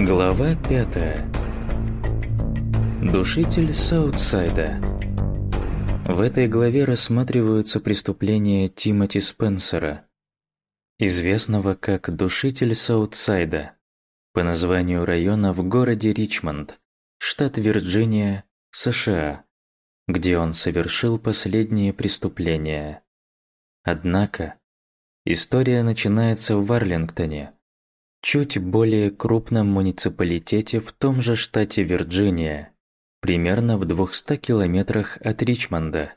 Глава пятая. Душитель Саутсайда. В этой главе рассматриваются преступления Тимоти Спенсера, известного как Душитель Саутсайда, по названию района в городе Ричмонд, штат Вирджиния, США, где он совершил последние преступления. Однако, история начинается в Арлингтоне, чуть более крупном муниципалитете в том же штате Вирджиния, примерно в 200 километрах от Ричмонда.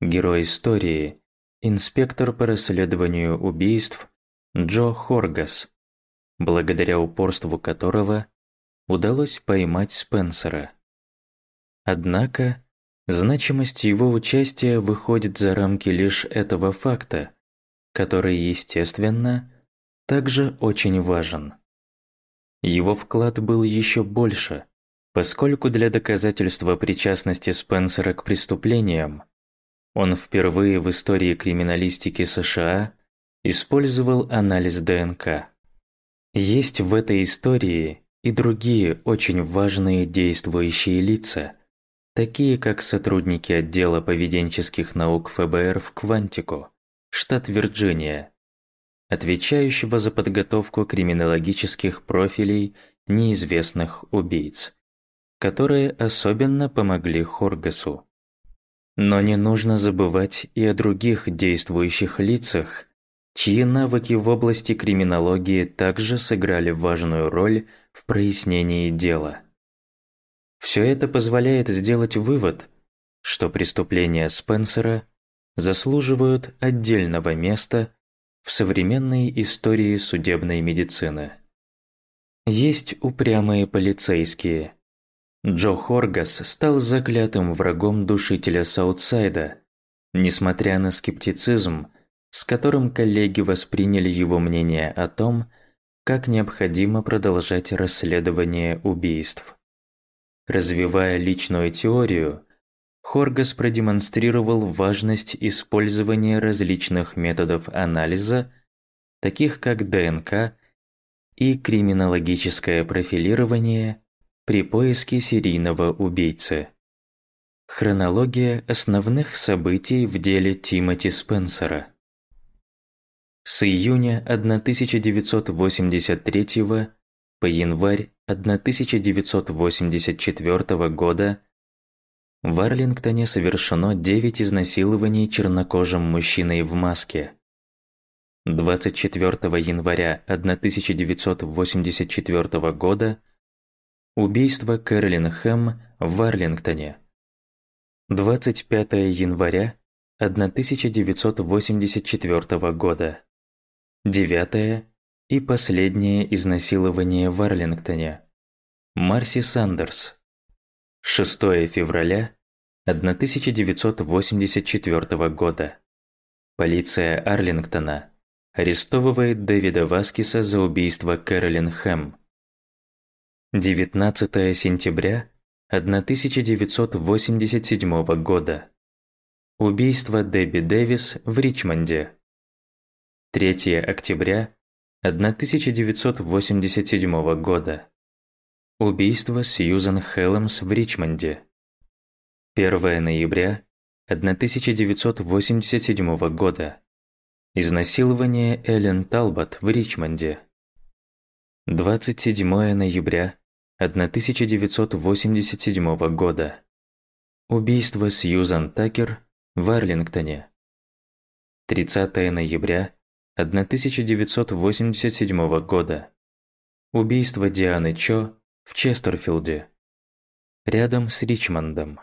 Герой истории – инспектор по расследованию убийств Джо Хоргас, благодаря упорству которого удалось поймать Спенсера. Однако, значимость его участия выходит за рамки лишь этого факта, который, естественно, также очень важен. Его вклад был еще больше, поскольку для доказательства причастности Спенсера к преступлениям он впервые в истории криминалистики США использовал анализ ДНК. Есть в этой истории и другие очень важные действующие лица, такие как сотрудники отдела поведенческих наук ФБР в Квантико, штат Вирджиния, отвечающего за подготовку криминологических профилей неизвестных убийц, которые особенно помогли Хоргасу. Но не нужно забывать и о других действующих лицах, чьи навыки в области криминологии также сыграли важную роль в прояснении дела. Все это позволяет сделать вывод, что преступления Спенсера заслуживают отдельного места в современной истории судебной медицины. Есть упрямые полицейские. Джо Хоргас стал заклятым врагом душителя Саутсайда, несмотря на скептицизм, с которым коллеги восприняли его мнение о том, как необходимо продолжать расследование убийств. Развивая личную теорию, Хоргас продемонстрировал важность использования различных методов анализа, таких как ДНК и криминологическое профилирование при поиске серийного убийцы. Хронология основных событий в деле Тимоти Спенсера. С июня 1983 по январь 1984 года в Арлингтоне совершено 9 изнасилований чернокожим мужчиной в маске. 24 января 1984 года убийство Кэролин Хэм в Арлингтоне. 25 января 1984 года. Девятое и последнее изнасилование в Арлингтоне. Марси Сандерс. 6 февраля 1984 года. Полиция Арлингтона арестовывает Дэвида Васкиса за убийство Кэролин Хэм. 19 сентября 1987 года. Убийство Дебби Дэвис в Ричмонде. 3 октября 1987 года. Убийство Сьюзан Хелмс в Ричмонде. 1 ноября 1987 года. Изнасилование Эллен Талбот в Ричмонде. 27 ноября 1987 года. Убийство Сьюзан Такер в Арлингтоне. 30 ноября 1987 года. Убийство Дианы Чо в Честерфилде, рядом с Ричмондом.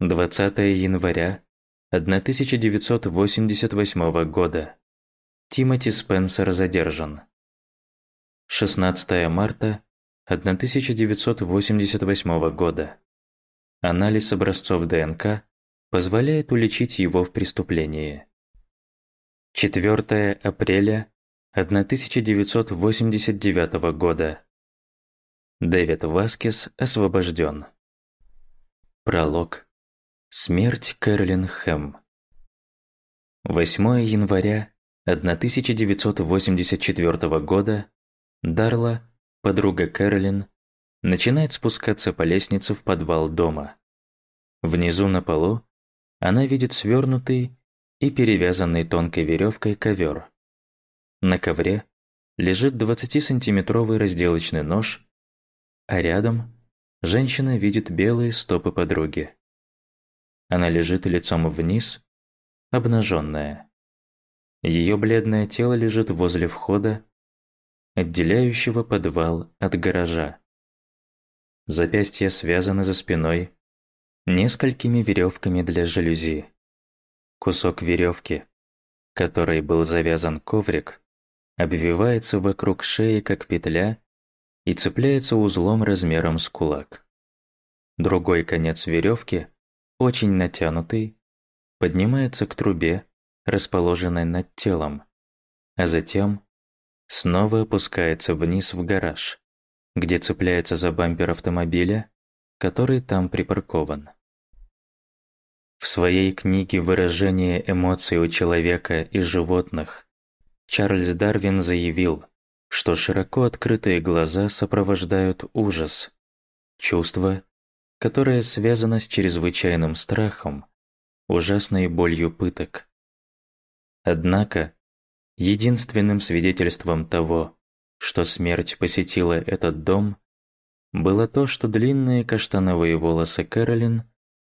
20 января 1988 года. Тимоти Спенсер задержан. 16 марта 1988 года. Анализ образцов ДНК позволяет уличить его в преступлении. 4 апреля 1989 года. Дэвид Васкес освобожден. Пролог. Смерть Кэролин Хэм. 8 января 1984 года Дарла, подруга Кэролин, начинает спускаться по лестнице в подвал дома. Внизу на полу она видит свернутый и перевязанный тонкой веревкой ковер. На ковре лежит 20-сантиметровый разделочный нож, а рядом женщина видит белые стопы подруги. Она лежит лицом вниз, обнаженная. Ее бледное тело лежит возле входа, отделяющего подвал от гаража. Запястья связаны за спиной несколькими веревками для жалюзи. Кусок веревки, которой был завязан коврик, обвивается вокруг шеи как петля и цепляется узлом размером с кулак. Другой конец веревки, очень натянутый, поднимается к трубе, расположенной над телом, а затем снова опускается вниз в гараж, где цепляется за бампер автомобиля, который там припаркован. В своей книге «Выражение эмоций у человека и животных» Чарльз Дарвин заявил, что широко открытые глаза сопровождают ужас, чувство, которое связано с чрезвычайным страхом, ужасной болью пыток. Однако, единственным свидетельством того, что смерть посетила этот дом, было то, что длинные каштановые волосы Кэролин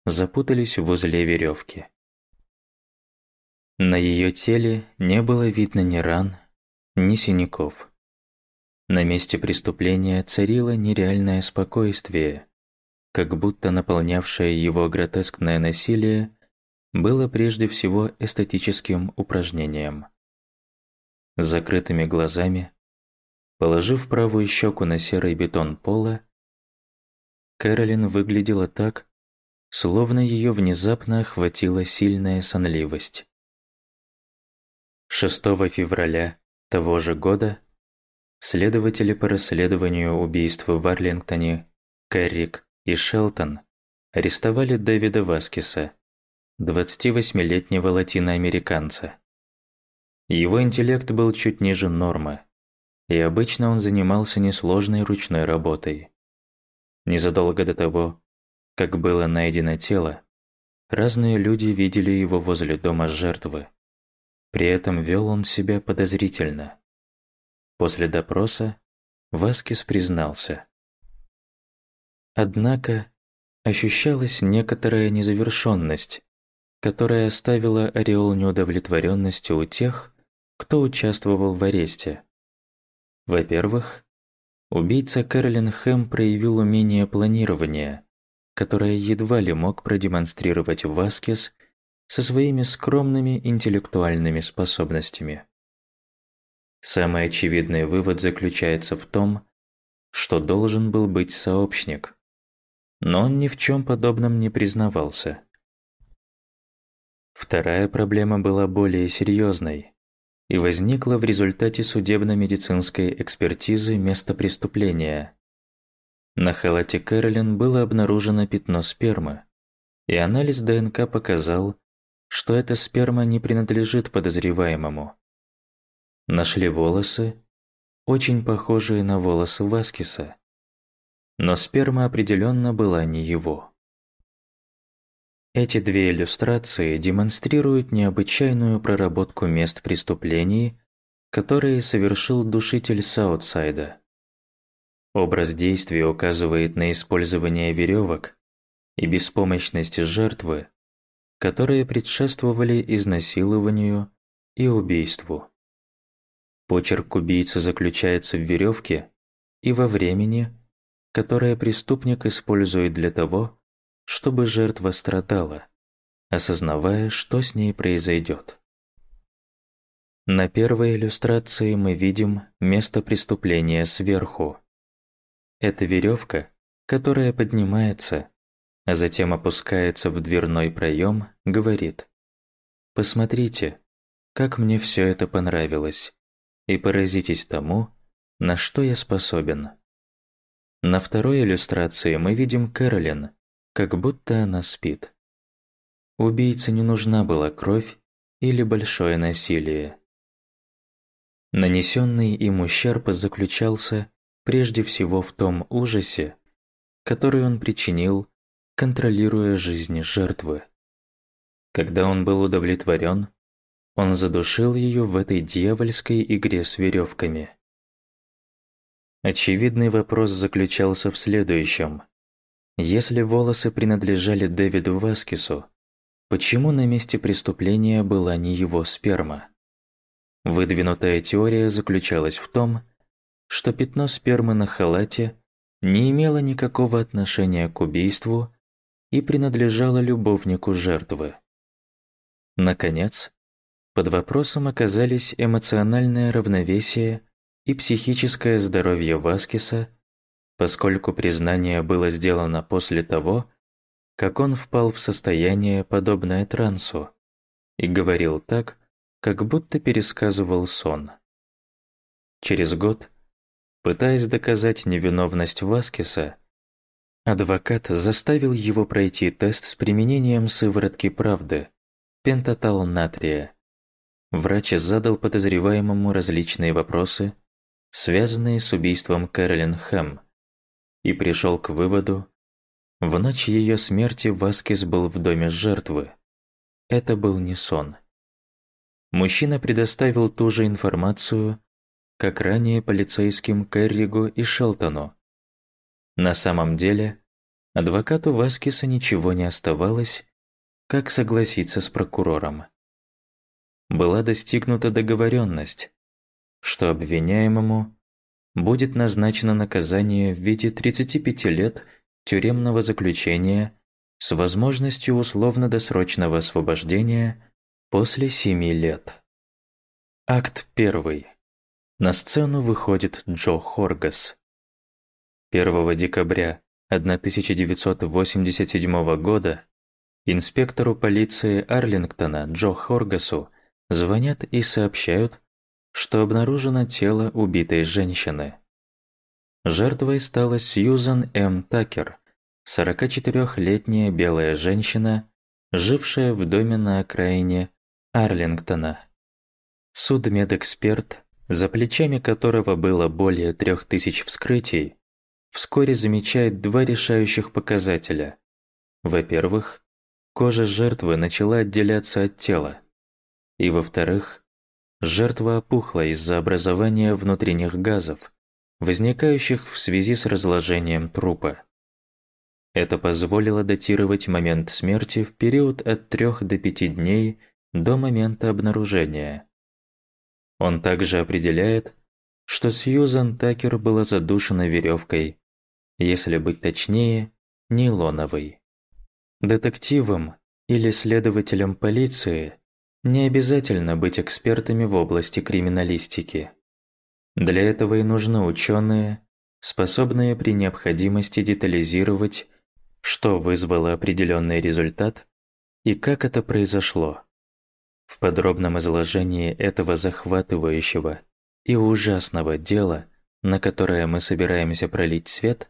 запутались в узле веревки. На ее теле не было видно ни ран, ни синяков. На месте преступления царило нереальное спокойствие, как будто наполнявшее его гротескное насилие было прежде всего эстетическим упражнением. С закрытыми глазами, положив правую щеку на серый бетон пола, Кэролин выглядела так, словно ее внезапно охватила сильная сонливость. 6 февраля того же года следователи по расследованию убийства в Арлингтоне Кэррик и Шелтон арестовали Дэвида Васкиса, 28-летнего латиноамериканца. Его интеллект был чуть ниже нормы, и обычно он занимался несложной ручной работой. Незадолго до того, как было найдено тело, разные люди видели его возле дома жертвы. При этом вел он себя подозрительно. После допроса Васкис признался. Однако ощущалась некоторая незавершенность, которая оставила ореол неудовлетворенности у тех, кто участвовал в аресте. Во-первых, убийца Кэролин Хэм проявил умение планирования, которое едва ли мог продемонстрировать Васкес со своими скромными интеллектуальными способностями. Самый очевидный вывод заключается в том, что должен был быть сообщник, но он ни в чем подобном не признавался. Вторая проблема была более серьезной и возникла в результате судебно-медицинской экспертизы места преступления. На халате Кэролин было обнаружено пятно спермы, и анализ ДНК показал, что эта сперма не принадлежит подозреваемому. Нашли волосы, очень похожие на волосы Васкиса, но сперма определенно была не его. Эти две иллюстрации демонстрируют необычайную проработку мест преступлений, которые совершил душитель Саутсайда. Образ действия указывает на использование веревок и беспомощность жертвы, которые предшествовали изнасилованию и убийству. Почерк убийцы заключается в веревке и во времени, которое преступник использует для того, чтобы жертва страдала, осознавая, что с ней произойдет. На первой иллюстрации мы видим место преступления сверху. Это веревка, которая поднимается, а затем опускается в дверной проем, говорит «Посмотрите, как мне все это понравилось, и поразитесь тому, на что я способен». На второй иллюстрации мы видим Кэролин, как будто она спит. Убийце не нужна была кровь или большое насилие. Нанесенный им ущерб заключался прежде всего в том ужасе, который он причинил, контролируя жизнь жертвы. Когда он был удовлетворен, он задушил ее в этой дьявольской игре с веревками. Очевидный вопрос заключался в следующем. Если волосы принадлежали Дэвиду Васкису, почему на месте преступления была не его сперма? Выдвинутая теория заключалась в том, что пятно спермы на халате не имело никакого отношения к убийству и принадлежало любовнику жертвы. Наконец, под вопросом оказались эмоциональное равновесие и психическое здоровье Васкиса, поскольку признание было сделано после того, как он впал в состояние, подобное трансу, и говорил так, как будто пересказывал сон. Через год, пытаясь доказать невиновность Васкиса, адвокат заставил его пройти тест с применением сыворотки правды, пентатал натрия, Врач задал подозреваемому различные вопросы, связанные с убийством Кэролин Хэм, и пришел к выводу, в ночь ее смерти Васкис был в доме жертвы. Это был не сон. Мужчина предоставил ту же информацию, как ранее полицейским Керригу и Шелтону. На самом деле, адвокату Васкиса ничего не оставалось, как согласиться с прокурором была достигнута договоренность, что обвиняемому будет назначено наказание в виде 35 лет тюремного заключения с возможностью условно-досрочного освобождения после 7 лет. Акт 1. На сцену выходит Джо Хоргас. 1 декабря 1987 года инспектору полиции Арлингтона Джо Хоргасу звонят и сообщают, что обнаружено тело убитой женщины. Жертвой стала Сьюзан М. Такер, 44-летняя белая женщина, жившая в доме на окраине Арлингтона. Судмедэксперт, за плечами которого было более трех тысяч вскрытий, вскоре замечает два решающих показателя. Во-первых, кожа жертвы начала отделяться от тела. И во-вторых, жертва опухла из-за образования внутренних газов, возникающих в связи с разложением трупа. Это позволило датировать момент смерти в период от 3 до 5 дней до момента обнаружения. Он также определяет, что Сьюзан Такер была задушена веревкой, если быть точнее, нейлоновой. Детективам или следователям полиции не обязательно быть экспертами в области криминалистики. Для этого и нужны ученые, способные при необходимости детализировать, что вызвало определенный результат и как это произошло. В подробном изложении этого захватывающего и ужасного дела, на которое мы собираемся пролить свет,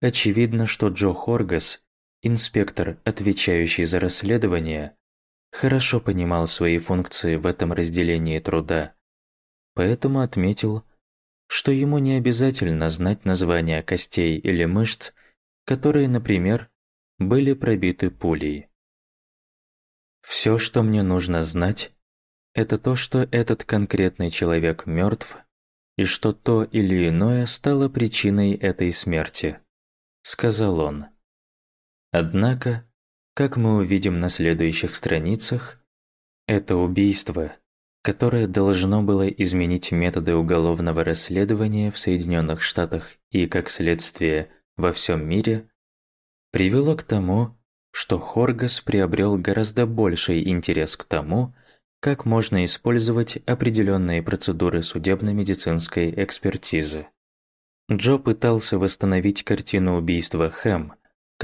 очевидно, что Джо Хоргас, инспектор, отвечающий за расследование, хорошо понимал свои функции в этом разделении труда, поэтому отметил, что ему не обязательно знать названия костей или мышц, которые, например, были пробиты пулей. Все, что мне нужно знать, это то, что этот конкретный человек мертв, и что то или иное стало причиной этой смерти, сказал он. Однако, как мы увидим на следующих страницах, это убийство, которое должно было изменить методы уголовного расследования в Соединенных Штатах и, как следствие, во всем мире, привело к тому, что Хоргас приобрел гораздо больший интерес к тому, как можно использовать определенные процедуры судебно-медицинской экспертизы. Джо пытался восстановить картину убийства Хэм,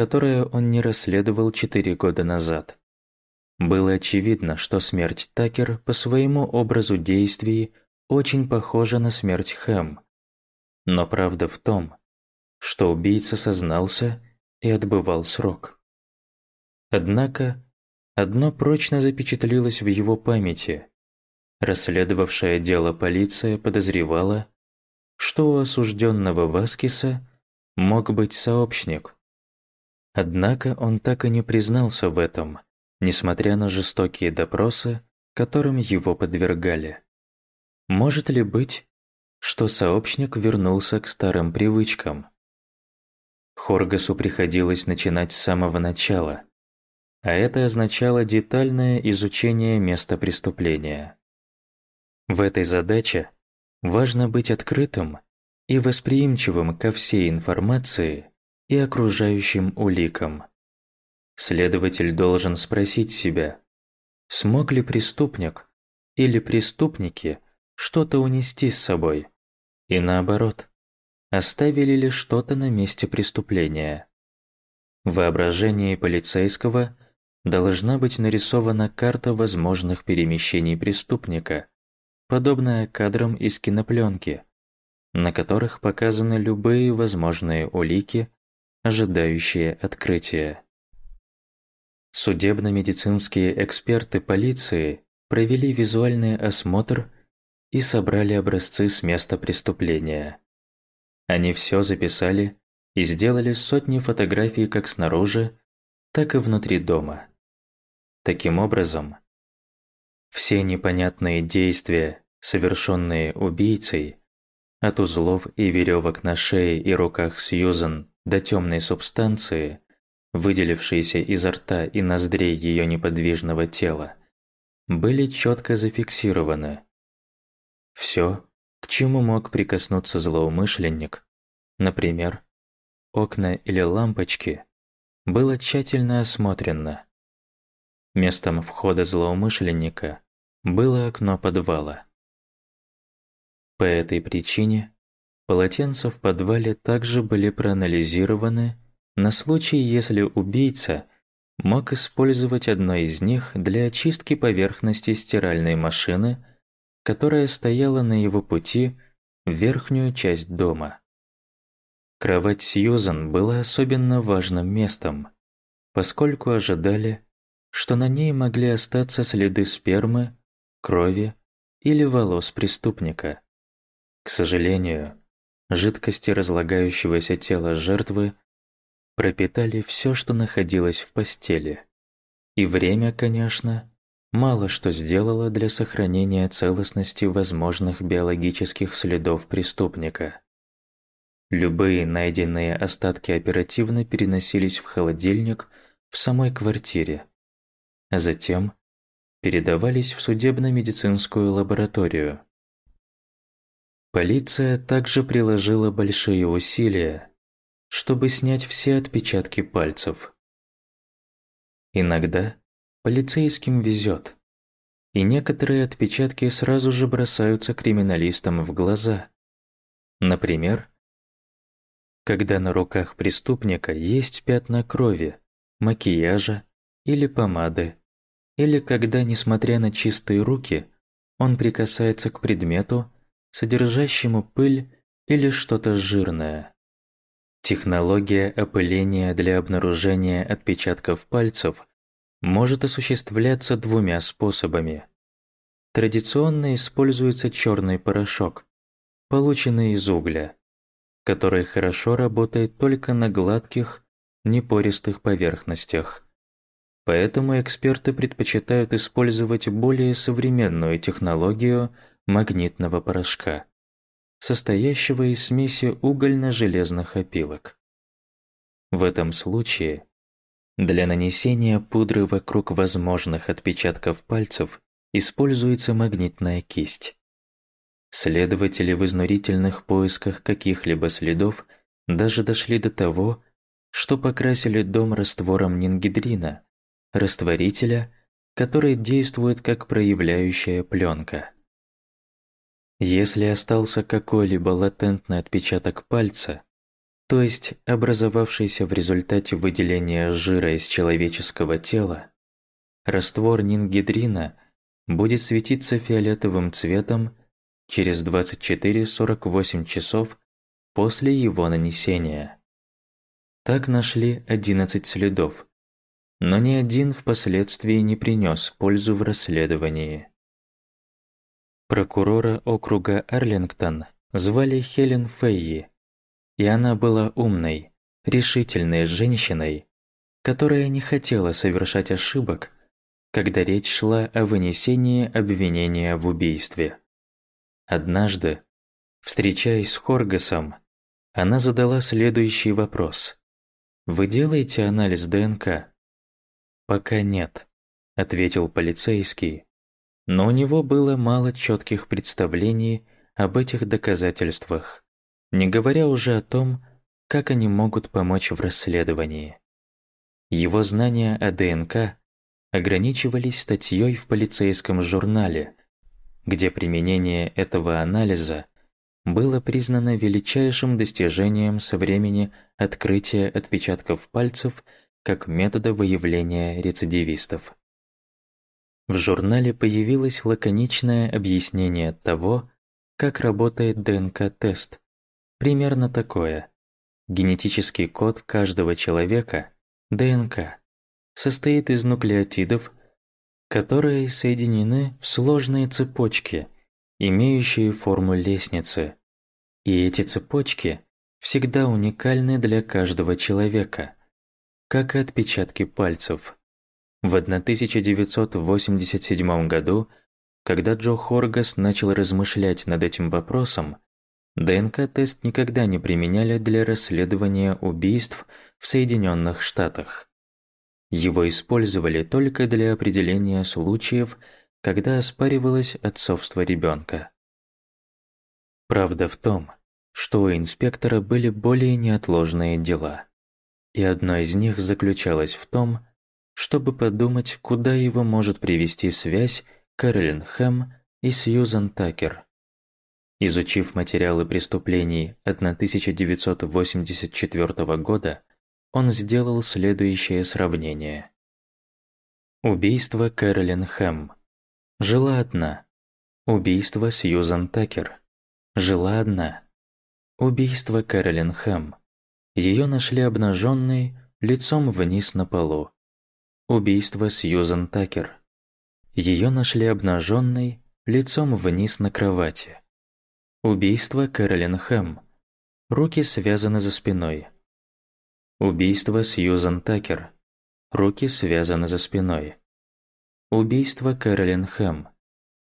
которое он не расследовал четыре года назад. Было очевидно, что смерть Такер по своему образу действий очень похожа на смерть Хэм. Но правда в том, что убийца сознался и отбывал срок. Однако, одно прочно запечатлилось в его памяти. Расследовавшая дело полиция подозревала, что у осужденного Васкиса мог быть сообщник. Однако он так и не признался в этом, несмотря на жестокие допросы, которым его подвергали. Может ли быть, что сообщник вернулся к старым привычкам? Хоргасу приходилось начинать с самого начала, а это означало детальное изучение места преступления. В этой задаче важно быть открытым и восприимчивым ко всей информации и окружающим уликам. Следователь должен спросить себя, смог ли преступник или преступники что-то унести с собой, и наоборот, оставили ли что-то на месте преступления. В воображении полицейского должна быть нарисована карта возможных перемещений преступника, подобная кадрам из кинопленки, на которых показаны любые возможные улики, ожидающие открытия. Судебно-медицинские эксперты полиции провели визуальный осмотр и собрали образцы с места преступления. Они все записали и сделали сотни фотографий как снаружи, так и внутри дома. Таким образом, все непонятные действия, совершенные убийцей, от узлов и веревок на шее и руках Сьюзан до темной субстанции, выделившейся изо рта и ноздрей ее неподвижного тела, были четко зафиксированы. Все, к чему мог прикоснуться злоумышленник, например, окна или лампочки, было тщательно осмотрено. Местом входа злоумышленника было окно подвала. По этой причине полотенца в подвале также были проанализированы на случай, если убийца мог использовать одно из них для очистки поверхности стиральной машины, которая стояла на его пути в верхнюю часть дома. Кровать Сьюзан была особенно важным местом, поскольку ожидали, что на ней могли остаться следы спермы, крови или волос преступника. К сожалению, жидкости разлагающегося тела жертвы пропитали все, что находилось в постели. И время, конечно, мало что сделало для сохранения целостности возможных биологических следов преступника. Любые найденные остатки оперативно переносились в холодильник в самой квартире, а затем передавались в судебно-медицинскую лабораторию. Полиция также приложила большие усилия, чтобы снять все отпечатки пальцев. Иногда полицейским везет, и некоторые отпечатки сразу же бросаются криминалистам в глаза. Например, когда на руках преступника есть пятна крови, макияжа или помады или когда, несмотря на чистые руки, он прикасается к предмету, содержащему пыль или что-то жирное. Технология опыления для обнаружения отпечатков пальцев может осуществляться двумя способами. Традиционно используется черный порошок, полученный из угля, который хорошо работает только на гладких, непористых поверхностях. Поэтому эксперты предпочитают использовать более современную технологию магнитного порошка, состоящего из смеси угольно-железных опилок. В этом случае для нанесения пудры вокруг возможных отпечатков пальцев используется магнитная кисть. Следователи в изнурительных поисках каких-либо следов даже дошли до того, что покрасили дом раствором нингидрина, растворителя, который действует как проявляющая пленка. Если остался какой-либо латентный отпечаток пальца, то есть образовавшийся в результате выделения жира из человеческого тела, раствор нингидрина будет светиться фиолетовым цветом через 24-48 часов после его нанесения. Так нашли 11 следов, но ни один впоследствии не принес пользу в расследовании. Прокурора округа Арлингтон звали Хелен Фейи, и она была умной, решительной женщиной, которая не хотела совершать ошибок, когда речь шла о вынесении обвинения в убийстве. Однажды, встречаясь с Хоргасом, она задала следующий вопрос. «Вы делаете анализ ДНК?» «Пока нет», — ответил полицейский, но у него было мало четких представлений об этих доказательствах, не говоря уже о том, как они могут помочь в расследовании. Его знания о ДНК ограничивались статьей в полицейском журнале, где применение этого анализа было признано величайшим достижением со времени открытия отпечатков пальцев как метода выявления рецидивистов. В журнале появилось лаконичное объяснение того, как работает ДНК-тест. Примерно такое. Генетический код каждого человека ДНК состоит из нуклеотидов, которые соединены в сложные цепочки, имеющие форму лестницы. И эти цепочки всегда уникальны для каждого человека, как и отпечатки пальцев. В 1987 году, когда Джо Хоргас начал размышлять над этим вопросом, ДНК-тест никогда не применяли для расследования убийств в Соединенных Штатах. Его использовали только для определения случаев, когда оспаривалось отцовство ребенка. Правда в том, что у инспектора были более неотложные дела, и одно из них заключалось в том, чтобы подумать, куда его может привести связь Кэролин Хэм и Сьюзан Такер. Изучив материалы преступлений 1984 года, он сделал следующее сравнение. Убийство Кэролин Хэм. Жила одна. Убийство Сьюзан Такер. Жила одна. Убийство Кэролин Хэм. Ее нашли обнаженной, лицом вниз на полу. Убийство Сьюзан Такер. Ее нашли обнаженной, лицом вниз на кровати. Убийство Кэролин Хэм. Руки связаны за спиной. Убийство Сьюзан Такер. Руки связаны за спиной. Убийство Кэролин Хэм.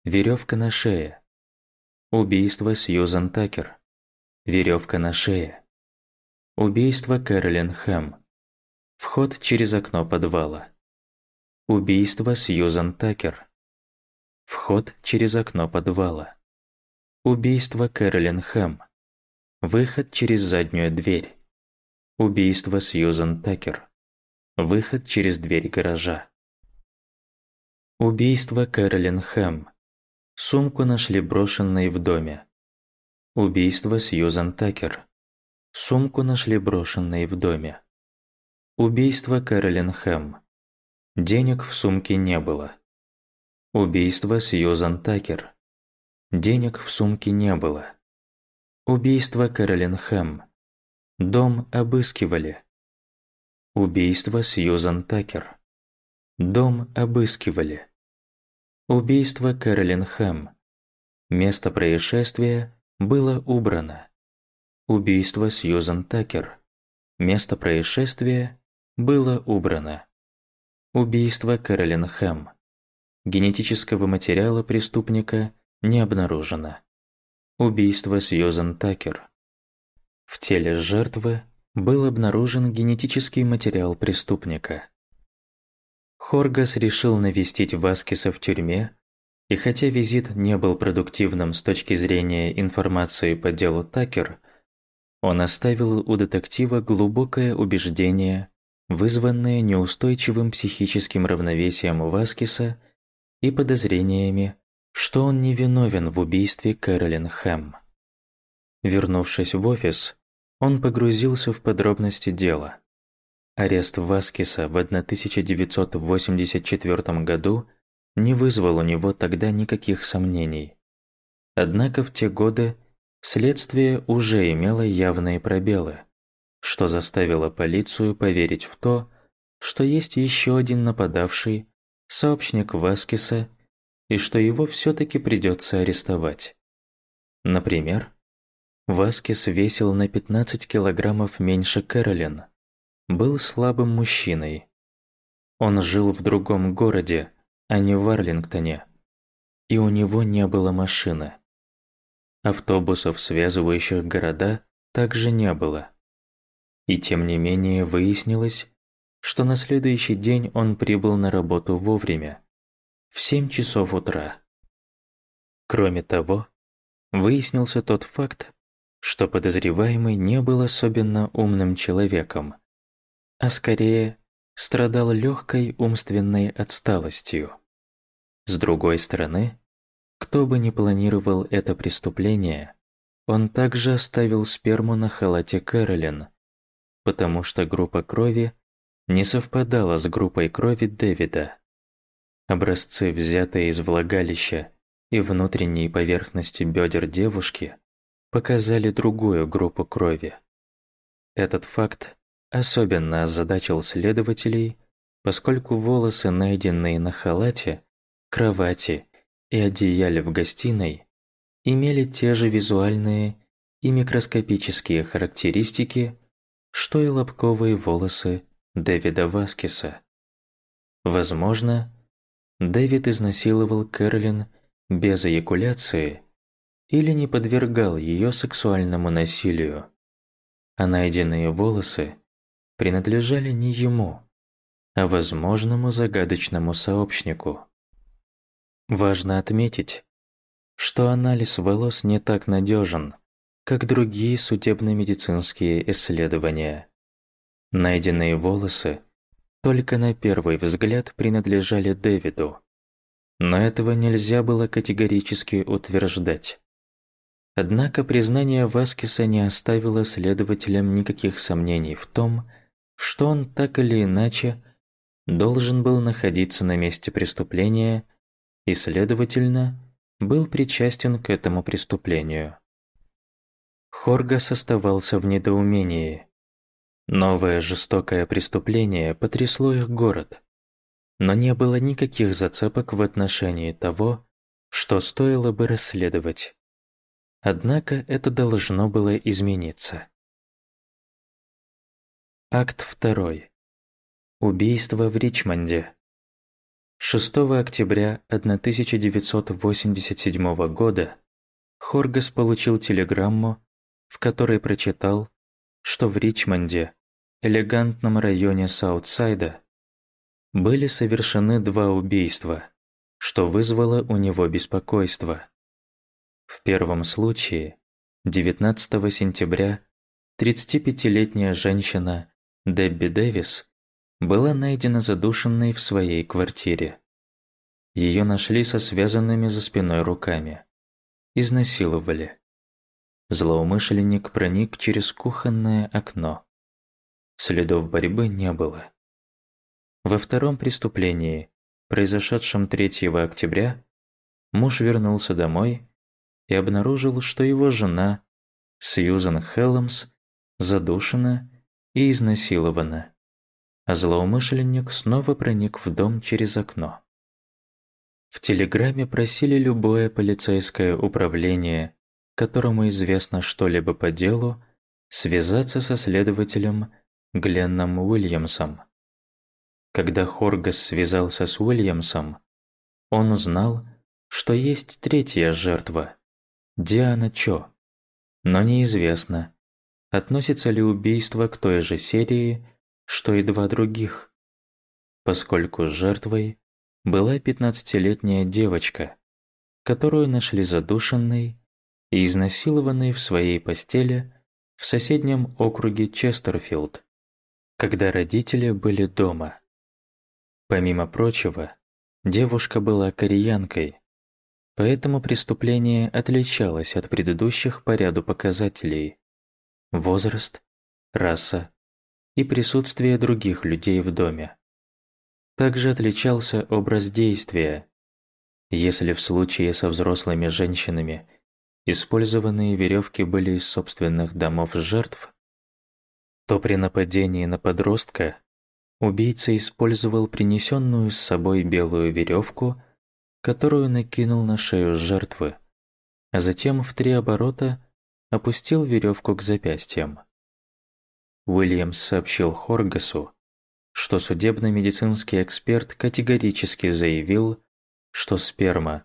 Веревка на шее. Убийство Сьюзан Такер. Веревка на шее. Убийство Кэролин Хэм. Вход через окно подвала. Убийство Сьюзан Такер. Вход через окно подвала. Убийство Кэролин Хэм. Выход через заднюю дверь. Убийство Сьюзан Такер. Выход через дверь гаража. Убийство Кэролин Хэм. Сумку нашли брошенной в доме. Убийство Сьюзан Такер. Сумку нашли брошенной в доме. Убийство Кэролин Хэм. Денег в сумке не было. Убийство Сьюзан Такер. Денег в сумке не было. Убийство Кэролин Хэм. Дом обыскивали. Убийство Сьюзан Такер. Дом обыскивали. Убийство Кэролин Хэм. Место происшествия было убрано. Убийство Сьюзан Такер. Место происшествия было убрано. Убийство Кэролин Хэм. Генетического материала преступника не обнаружено. Убийство Сьюзан Такер. В теле жертвы был обнаружен генетический материал преступника. Хоргас решил навестить Васкиса в тюрьме, и хотя визит не был продуктивным с точки зрения информации по делу Такер, он оставил у детектива глубокое убеждение, вызванное неустойчивым психическим равновесием Васкиса и подозрениями что он не виновен в убийстве Кэролин Хэм. Вернувшись в офис, он погрузился в подробности дела. Арест Васкиса в 1984 году не вызвал у него тогда никаких сомнений. Однако в те годы следствие уже имело явные пробелы, что заставило полицию поверить в то, что есть еще один нападавший, сообщник Васкиса и что его все-таки придется арестовать. Например, Васкис весил на 15 килограммов меньше Кэролин, был слабым мужчиной. Он жил в другом городе, а не в Арлингтоне, и у него не было машины. Автобусов, связывающих города, также не было. И тем не менее выяснилось, что на следующий день он прибыл на работу вовремя, в 7 часов утра. Кроме того, выяснился тот факт, что подозреваемый не был особенно умным человеком, а скорее страдал легкой умственной отсталостью. С другой стороны, кто бы ни планировал это преступление, он также оставил сперму на халате Кэролин, потому что группа крови не совпадала с группой крови Дэвида. Образцы, взятые из влагалища и внутренней поверхности бедер девушки, показали другую группу крови. Этот факт особенно озадачил следователей, поскольку волосы, найденные на халате, кровати и одеяле в гостиной, имели те же визуальные и микроскопические характеристики, что и лобковые волосы Дэвида Васкиса. Возможно, Дэвид изнасиловал Кэролин без эякуляции или не подвергал ее сексуальному насилию, а найденные волосы принадлежали не ему, а возможному загадочному сообщнику. Важно отметить, что анализ волос не так надежен, как другие судебно-медицинские исследования. Найденные волосы только на первый взгляд принадлежали Дэвиду, но этого нельзя было категорически утверждать. Однако признание Васкиса не оставило следователям никаких сомнений в том, что он так или иначе должен был находиться на месте преступления и, следовательно, был причастен к этому преступлению. Хоргас оставался в недоумении. Новое жестокое преступление потрясло их город, но не было никаких зацепок в отношении того, что стоило бы расследовать. Однако это должно было измениться. Акт 2. Убийство в Ричмонде. 6 октября 1987 года Хоргас получил телеграмму, в которой прочитал, что в Ричмонде, элегантном районе Саутсайда, были совершены два убийства, что вызвало у него беспокойство. В первом случае, 19 сентября, 35-летняя женщина Дебби Дэвис была найдена задушенной в своей квартире. Ее нашли со связанными за спиной руками. Изнасиловали. Злоумышленник проник через кухонное окно. Следов борьбы не было. Во втором преступлении, произошедшем 3 октября, муж вернулся домой и обнаружил, что его жена, Сьюзан Хелломс, задушена и изнасилована, а злоумышленник снова проник в дом через окно. В телеграмме просили любое полицейское управление, которому известно что-либо по делу, связаться со следователем Гленном Уильямсом. Когда Хоргас связался с Уильямсом, он узнал, что есть третья жертва, Диана Чо. Но неизвестно, относится ли убийство к той же серии, что и два других, поскольку жертвой была 15-летняя девочка, которую нашли задушенной и изнасилованной в своей постели в соседнем округе Честерфилд, когда родители были дома. Помимо прочего, девушка была кореянкой, Поэтому преступление отличалось от предыдущих по ряду показателей. Возраст, раса и присутствие других людей в доме. Также отличался образ действия. Если в случае со взрослыми женщинами использованные веревки были из собственных домов жертв, то при нападении на подростка убийца использовал принесенную с собой белую веревку – которую накинул на шею жертвы, а затем в три оборота опустил веревку к запястьям. Уильямс сообщил Хоргасу, что судебно-медицинский эксперт категорически заявил, что сперма,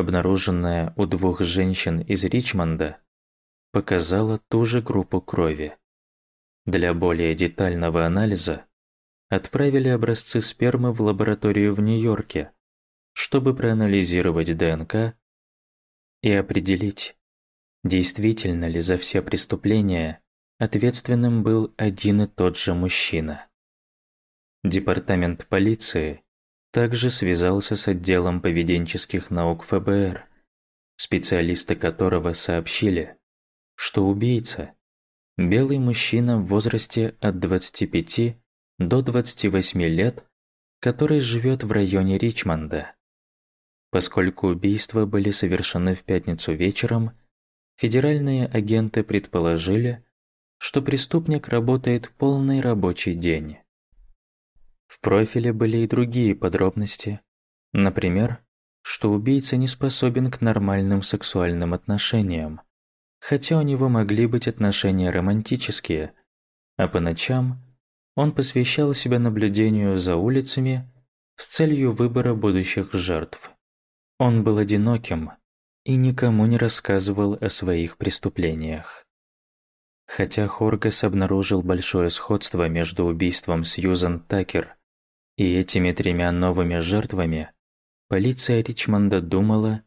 обнаруженная у двух женщин из Ричмонда, показала ту же группу крови. Для более детального анализа отправили образцы спермы в лабораторию в Нью-Йорке, чтобы проанализировать ДНК и определить, действительно ли за все преступления ответственным был один и тот же мужчина. Департамент полиции также связался с отделом поведенческих наук ФБР, специалисты которого сообщили, что убийца – белый мужчина в возрасте от 25 до 28 лет, который живет в районе Ричмонда. Поскольку убийства были совершены в пятницу вечером, федеральные агенты предположили, что преступник работает полный рабочий день. В профиле были и другие подробности. Например, что убийца не способен к нормальным сексуальным отношениям, хотя у него могли быть отношения романтические, а по ночам он посвящал себя наблюдению за улицами с целью выбора будущих жертв. Он был одиноким и никому не рассказывал о своих преступлениях. Хотя Хоргас обнаружил большое сходство между убийством Сьюзан Такер и этими тремя новыми жертвами, полиция Ричмонда думала,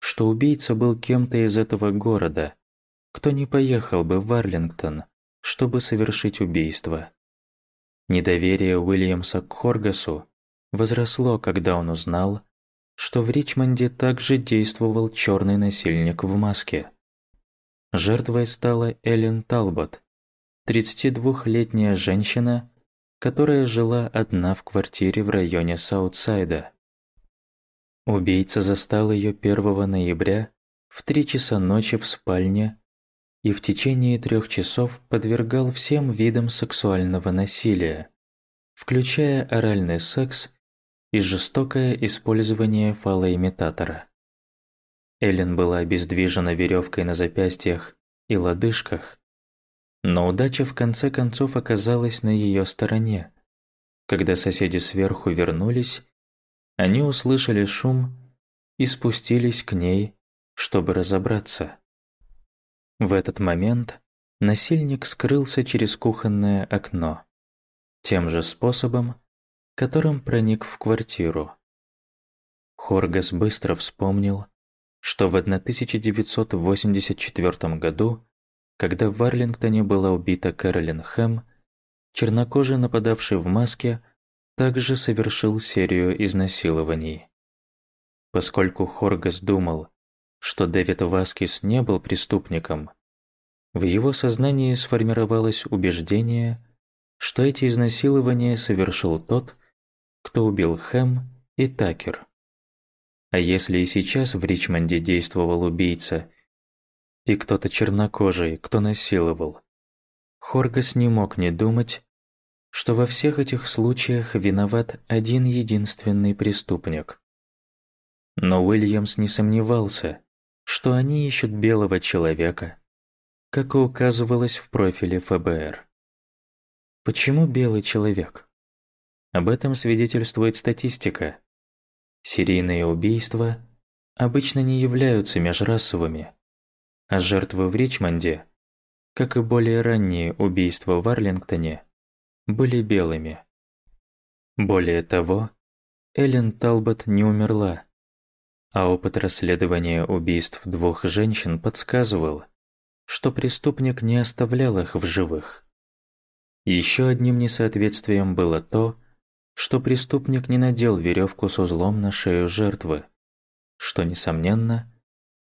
что убийца был кем-то из этого города, кто не поехал бы в Арлингтон, чтобы совершить убийство. Недоверие Уильямса к Хоргасу возросло, когда он узнал, что в Ричмонде также действовал черный насильник в маске. Жертвой стала Эллен Талбот, 32-летняя женщина, которая жила одна в квартире в районе Саутсайда. Убийца застал ее 1 ноября в 3 часа ночи в спальне и в течение трех часов подвергал всем видам сексуального насилия, включая оральный секс и жестокое использование фалоимитатора. Эллен была обездвижена веревкой на запястьях и лодыжках, но удача в конце концов оказалась на ее стороне. Когда соседи сверху вернулись, они услышали шум и спустились к ней, чтобы разобраться. В этот момент насильник скрылся через кухонное окно, тем же способом, которым проник в квартиру. Хоргас быстро вспомнил, что в 1984 году, когда в Арлингтоне была убита Кэролин Хэм, чернокожий нападавший в маске также совершил серию изнасилований. Поскольку Хоргас думал, что Дэвид Васкис не был преступником, в его сознании сформировалось убеждение, что эти изнасилования совершил тот, кто убил Хэм и Такер. А если и сейчас в Ричмонде действовал убийца и кто-то чернокожий, кто насиловал, Хоргас не мог не думать, что во всех этих случаях виноват один единственный преступник. Но Уильямс не сомневался, что они ищут белого человека, как и указывалось в профиле ФБР. Почему белый человек? Об этом свидетельствует статистика. Серийные убийства обычно не являются межрасовыми, а жертвы в Ричмонде, как и более ранние убийства в Арлингтоне, были белыми. Более того, Эллен Талбот не умерла, а опыт расследования убийств двух женщин подсказывал, что преступник не оставлял их в живых. Еще одним несоответствием было то, что преступник не надел веревку с узлом на шею жертвы, что, несомненно,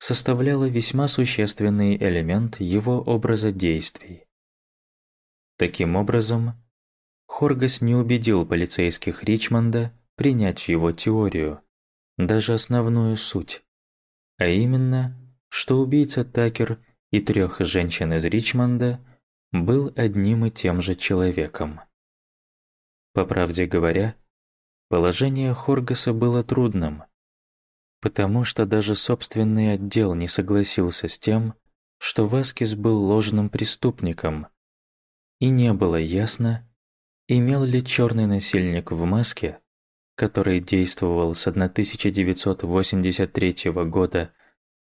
составляло весьма существенный элемент его образа действий. Таким образом, Хоргас не убедил полицейских Ричмонда принять его теорию, даже основную суть, а именно, что убийца Такер и трех женщин из Ричмонда был одним и тем же человеком. По правде говоря, положение Хоргаса было трудным, потому что даже собственный отдел не согласился с тем, что Васкис был ложным преступником, и не было ясно, имел ли черный насильник в маске, который действовал с 1983 года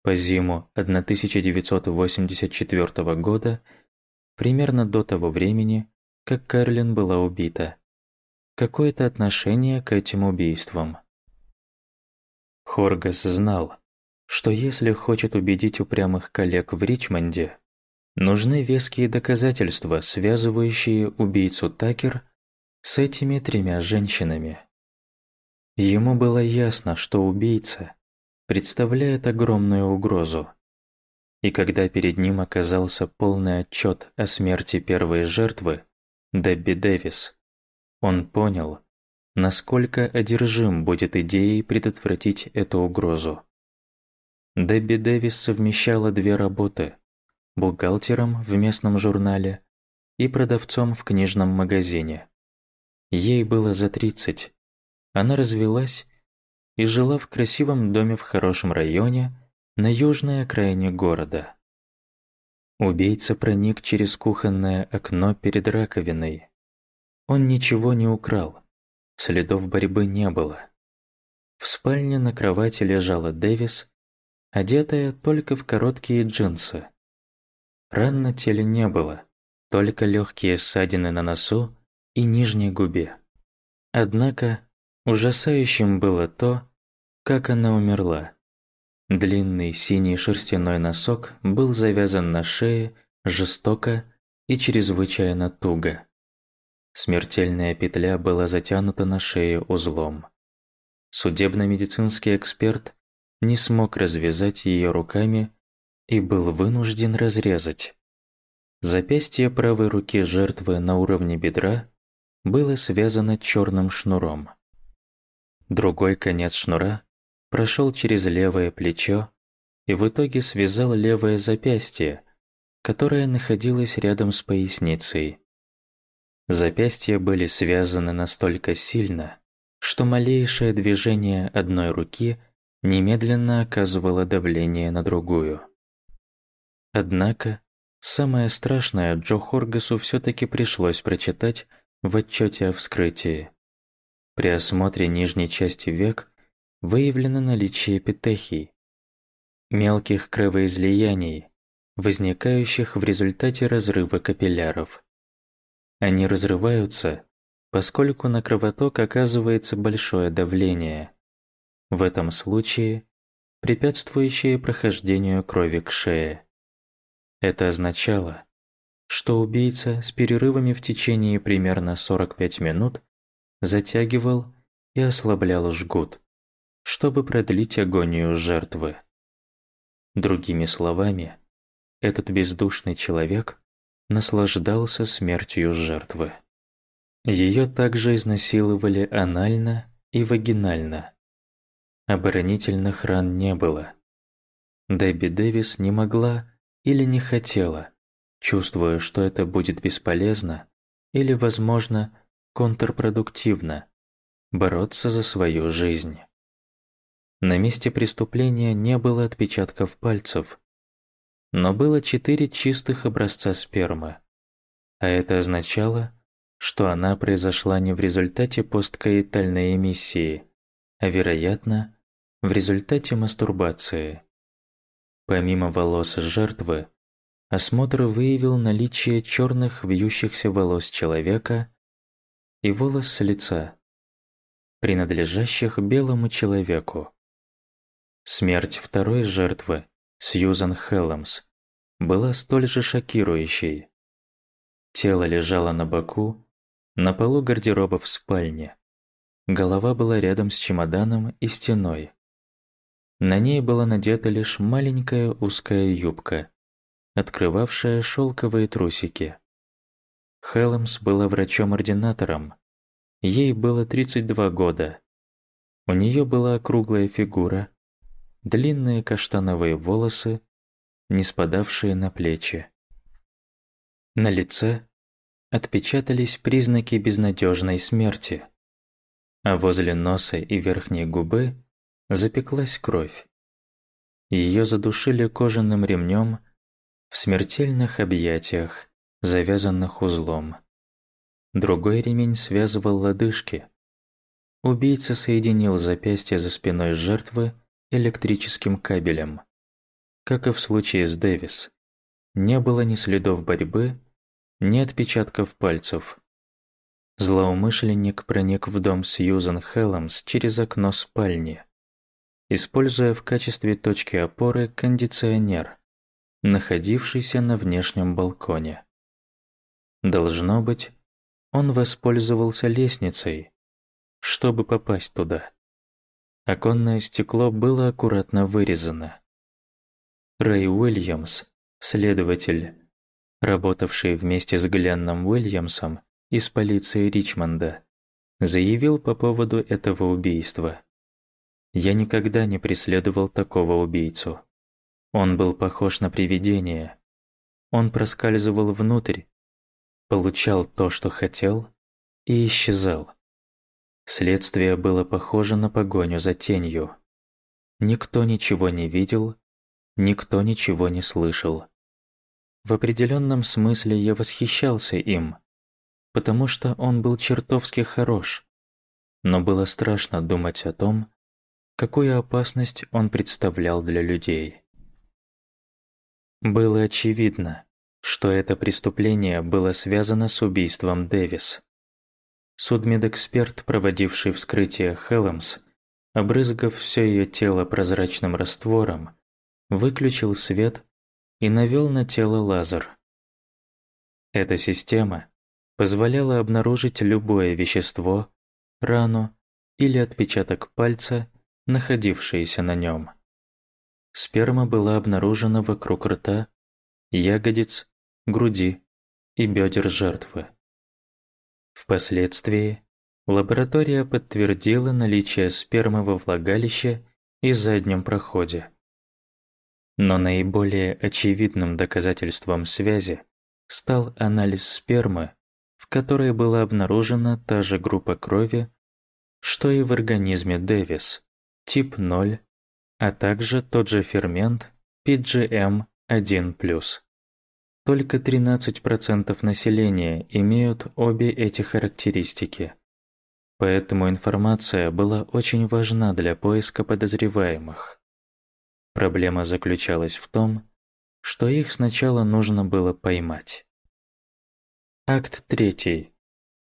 по зиму 1984 года, примерно до того времени, как Карлин была убита, какое-то отношение к этим убийствам. Хоргас знал, что если хочет убедить упрямых коллег в Ричмонде, нужны веские доказательства, связывающие убийцу Такер с этими тремя женщинами. Ему было ясно, что убийца представляет огромную угрозу. И когда перед ним оказался полный отчет о смерти первой жертвы, Дебби Дэвис, он понял, насколько одержим будет идеей предотвратить эту угрозу. Дебби Дэвис совмещала две работы – бухгалтером в местном журнале и продавцом в книжном магазине. Ей было за 30. Она развелась и жила в красивом доме в хорошем районе на южной окраине города. Убийца проник через кухонное окно перед раковиной. Он ничего не украл, следов борьбы не было. В спальне на кровати лежала Дэвис, одетая только в короткие джинсы. Ран на теле не было, только легкие ссадины на носу и нижней губе. Однако ужасающим было то, как она умерла. Длинный синий шерстяной носок был завязан на шее жестоко и чрезвычайно туго. Смертельная петля была затянута на шее узлом. Судебно-медицинский эксперт не смог развязать ее руками и был вынужден разрезать. Запястье правой руки жертвы на уровне бедра было связано черным шнуром. Другой конец шнура прошел через левое плечо и в итоге связал левое запястье, которое находилось рядом с поясницей. Запястья были связаны настолько сильно, что малейшее движение одной руки немедленно оказывало давление на другую. Однако, самое страшное Джо Хоргасу все-таки пришлось прочитать в отчете о вскрытии. При осмотре нижней части век выявлено наличие петехий, мелких кровоизлияний, возникающих в результате разрыва капилляров. Они разрываются, поскольку на кровоток оказывается большое давление. В этом случае препятствующее прохождению крови к шее. Это означало, что убийца с перерывами в течение примерно 45 минут затягивал и ослаблял жгут, чтобы продлить агонию жертвы. Другими словами, этот бездушный человек наслаждался смертью жертвы. Ее также изнасиловали анально и вагинально. Оборонительных ран не было. Дебби Дэвис не могла или не хотела, чувствуя, что это будет бесполезно или, возможно, контрпродуктивно, бороться за свою жизнь. На месте преступления не было отпечатков пальцев, но было четыре чистых образца спермы. А это означало, что она произошла не в результате посткаитальной эмиссии, а, вероятно, в результате мастурбации. Помимо волос жертвы, осмотр выявил наличие черных вьющихся волос человека и волос с лица, принадлежащих белому человеку. Смерть второй жертвы Сьюзан Хелломс, была столь же шокирующей. Тело лежало на боку, на полу гардероба в спальне. Голова была рядом с чемоданом и стеной. На ней была надета лишь маленькая узкая юбка, открывавшая шелковые трусики. Хелмс была врачом-ординатором. Ей было 32 года. У нее была круглая фигура, длинные каштановые волосы, не спадавшие на плечи. На лице отпечатались признаки безнадежной смерти, а возле носа и верхней губы запеклась кровь. Ее задушили кожаным ремнем в смертельных объятиях, завязанных узлом. Другой ремень связывал лодыжки. Убийца соединил запястье за спиной жертвы электрическим кабелем. Как и в случае с Дэвис, не было ни следов борьбы, ни отпечатков пальцев. Злоумышленник проник в дом Сьюзан Хелломс через окно спальни, используя в качестве точки опоры кондиционер, находившийся на внешнем балконе. Должно быть, он воспользовался лестницей, чтобы попасть туда. Оконное стекло было аккуратно вырезано. Рэй Уильямс, следователь, работавший вместе с Гленном Уильямсом из полиции Ричмонда, заявил по поводу этого убийства. «Я никогда не преследовал такого убийцу. Он был похож на привидение. Он проскальзывал внутрь, получал то, что хотел, и исчезал. Следствие было похоже на погоню за тенью. Никто ничего не видел, никто ничего не слышал. В определенном смысле я восхищался им, потому что он был чертовски хорош, но было страшно думать о том, какую опасность он представлял для людей. Было очевидно, что это преступление было связано с убийством Дэвис. Судмедэксперт, проводивший вскрытие Хелмс, обрызгав все ее тело прозрачным раствором, выключил свет и навел на тело лазер. Эта система позволяла обнаружить любое вещество, рану или отпечаток пальца, находившиеся на нем. Сперма была обнаружена вокруг рта, ягодиц, груди и бедер жертвы. Впоследствии лаборатория подтвердила наличие спермы во влагалище и заднем проходе. Но наиболее очевидным доказательством связи стал анализ спермы, в которой была обнаружена та же группа крови, что и в организме Дэвис, тип 0 а также тот же фермент PGM1+. Только 13% населения имеют обе эти характеристики. Поэтому информация была очень важна для поиска подозреваемых. Проблема заключалась в том, что их сначала нужно было поймать. Акт 3.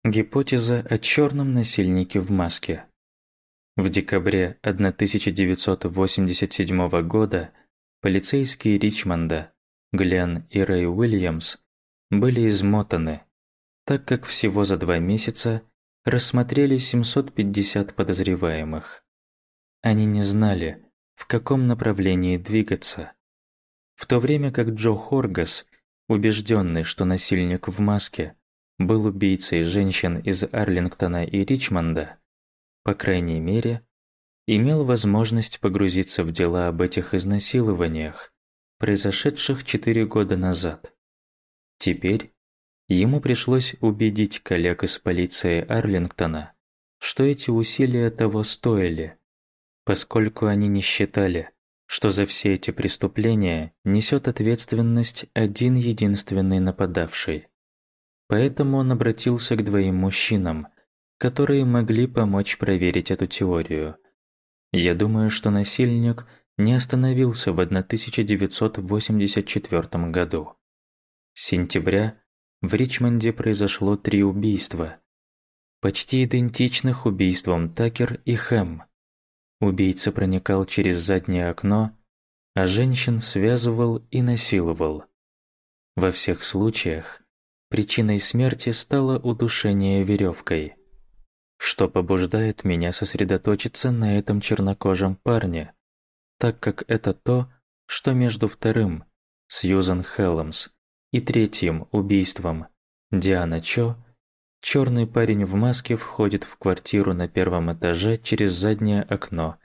Гипотеза о черном насильнике в маске. В декабре 1987 года полицейские Ричмонда, Глен и Рэй Уильямс были измотаны, так как всего за два месяца рассмотрели 750 подозреваемых. Они не знали, в каком направлении двигаться. В то время как Джо Хоргас, убежденный, что насильник в маске, был убийцей женщин из Арлингтона и Ричмонда, по крайней мере, имел возможность погрузиться в дела об этих изнасилованиях, произошедших четыре года назад. Теперь ему пришлось убедить коллег из полиции Арлингтона, что эти усилия того стоили, поскольку они не считали, что за все эти преступления несет ответственность один единственный нападавший. Поэтому он обратился к двоим мужчинам, которые могли помочь проверить эту теорию. Я думаю, что насильник не остановился в 1984 году. С сентября в Ричмонде произошло три убийства, почти идентичных убийствам Такер и Хэм. Убийца проникал через заднее окно, а женщин связывал и насиловал. Во всех случаях причиной смерти стало удушение веревкой что побуждает меня сосредоточиться на этом чернокожем парне, так как это то, что между вторым, Сьюзан Хелломс, и третьим убийством, Диана Чо, черный парень в маске входит в квартиру на первом этаже через заднее окно,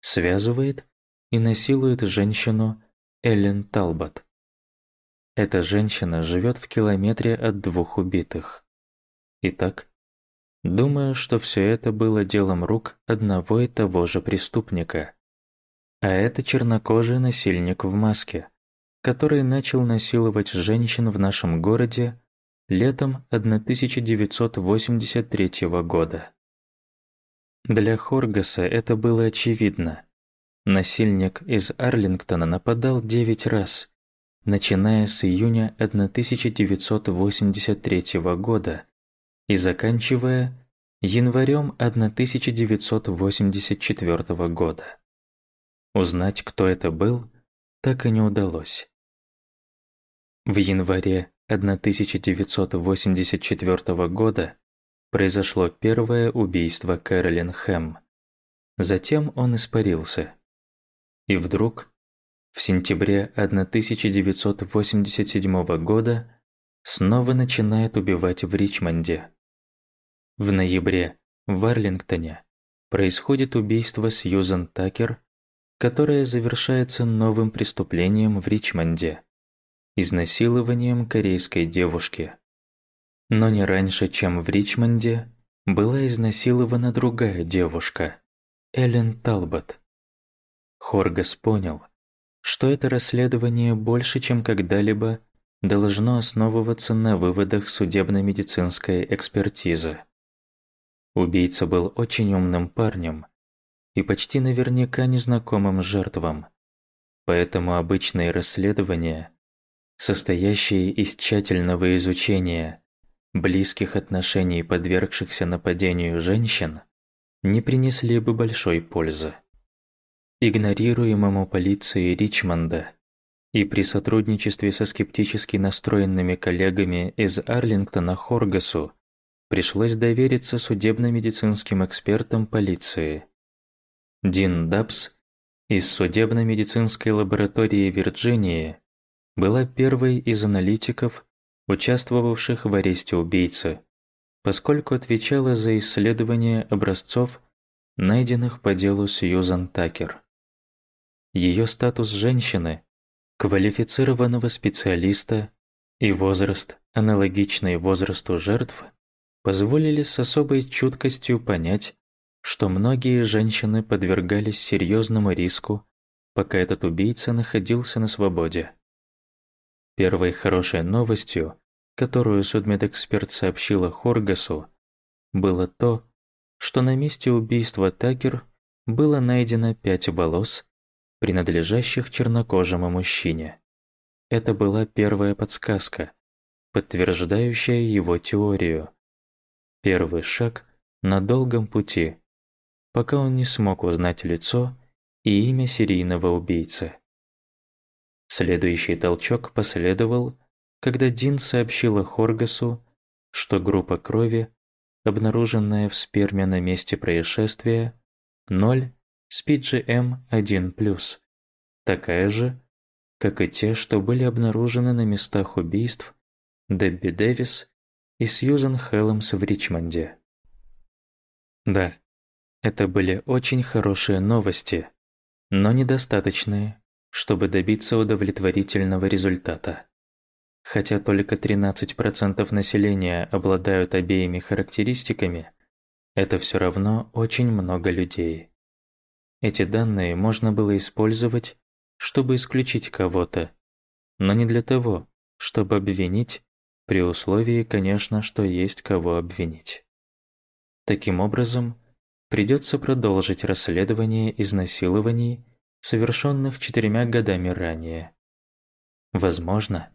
связывает и насилует женщину Эллен Талбот. Эта женщина живет в километре от двух убитых. Итак, Думаю, что все это было делом рук одного и того же преступника. А это чернокожий насильник в маске, который начал насиловать женщин в нашем городе летом 1983 года. Для Хоргаса это было очевидно. Насильник из Арлингтона нападал 9 раз, начиная с июня 1983 года и заканчивая январем 1984 года. Узнать, кто это был, так и не удалось. В январе 1984 года произошло первое убийство Кэролин Хэм. Затем он испарился. И вдруг, в сентябре 1987 года, снова начинает убивать в Ричмонде. В ноябре в Арлингтоне происходит убийство Сьюзан Такер, которое завершается новым преступлением в Ричмонде – изнасилованием корейской девушки. Но не раньше, чем в Ричмонде, была изнасилована другая девушка – Эллен Талбот. Хоргас понял, что это расследование больше, чем когда-либо, должно основываться на выводах судебно-медицинской экспертизы. Убийца был очень умным парнем и почти наверняка незнакомым жертвам. Поэтому обычные расследования, состоящие из тщательного изучения близких отношений подвергшихся нападению женщин, не принесли бы большой пользы. Игнорируемому полицией Ричмонда и при сотрудничестве со скептически настроенными коллегами из Арлингтона Хоргасу пришлось довериться судебно-медицинским экспертам полиции. Дин Дабс из судебно-медицинской лаборатории Вирджинии была первой из аналитиков, участвовавших в аресте убийцы, поскольку отвечала за исследование образцов, найденных по делу Сьюзан Такер. Ее статус женщины, квалифицированного специалиста и возраст, аналогичный возрасту жертв, позволили с особой чуткостью понять, что многие женщины подвергались серьезному риску, пока этот убийца находился на свободе. Первой хорошей новостью, которую судмедэксперт сообщила Хоргасу, было то, что на месте убийства Такер было найдено пять волос, принадлежащих чернокожему мужчине. Это была первая подсказка, подтверждающая его теорию, Первый шаг на долгом пути, пока он не смог узнать лицо и имя серийного убийцы. Следующий толчок последовал, когда Дин сообщила Хоргасу, что группа крови, обнаруженная в сперме на месте происшествия, 0 с PGM-1+, такая же, как и те, что были обнаружены на местах убийств Дебби Дэвис и Сьюзан Хелмс в Ричмонде. Да, это были очень хорошие новости, но недостаточные, чтобы добиться удовлетворительного результата. Хотя только 13% населения обладают обеими характеристиками, это все равно очень много людей. Эти данные можно было использовать, чтобы исключить кого-то, но не для того, чтобы обвинить при условии, конечно, что есть кого обвинить. Таким образом, придется продолжить расследование изнасилований, совершенных четырьмя годами ранее. Возможно,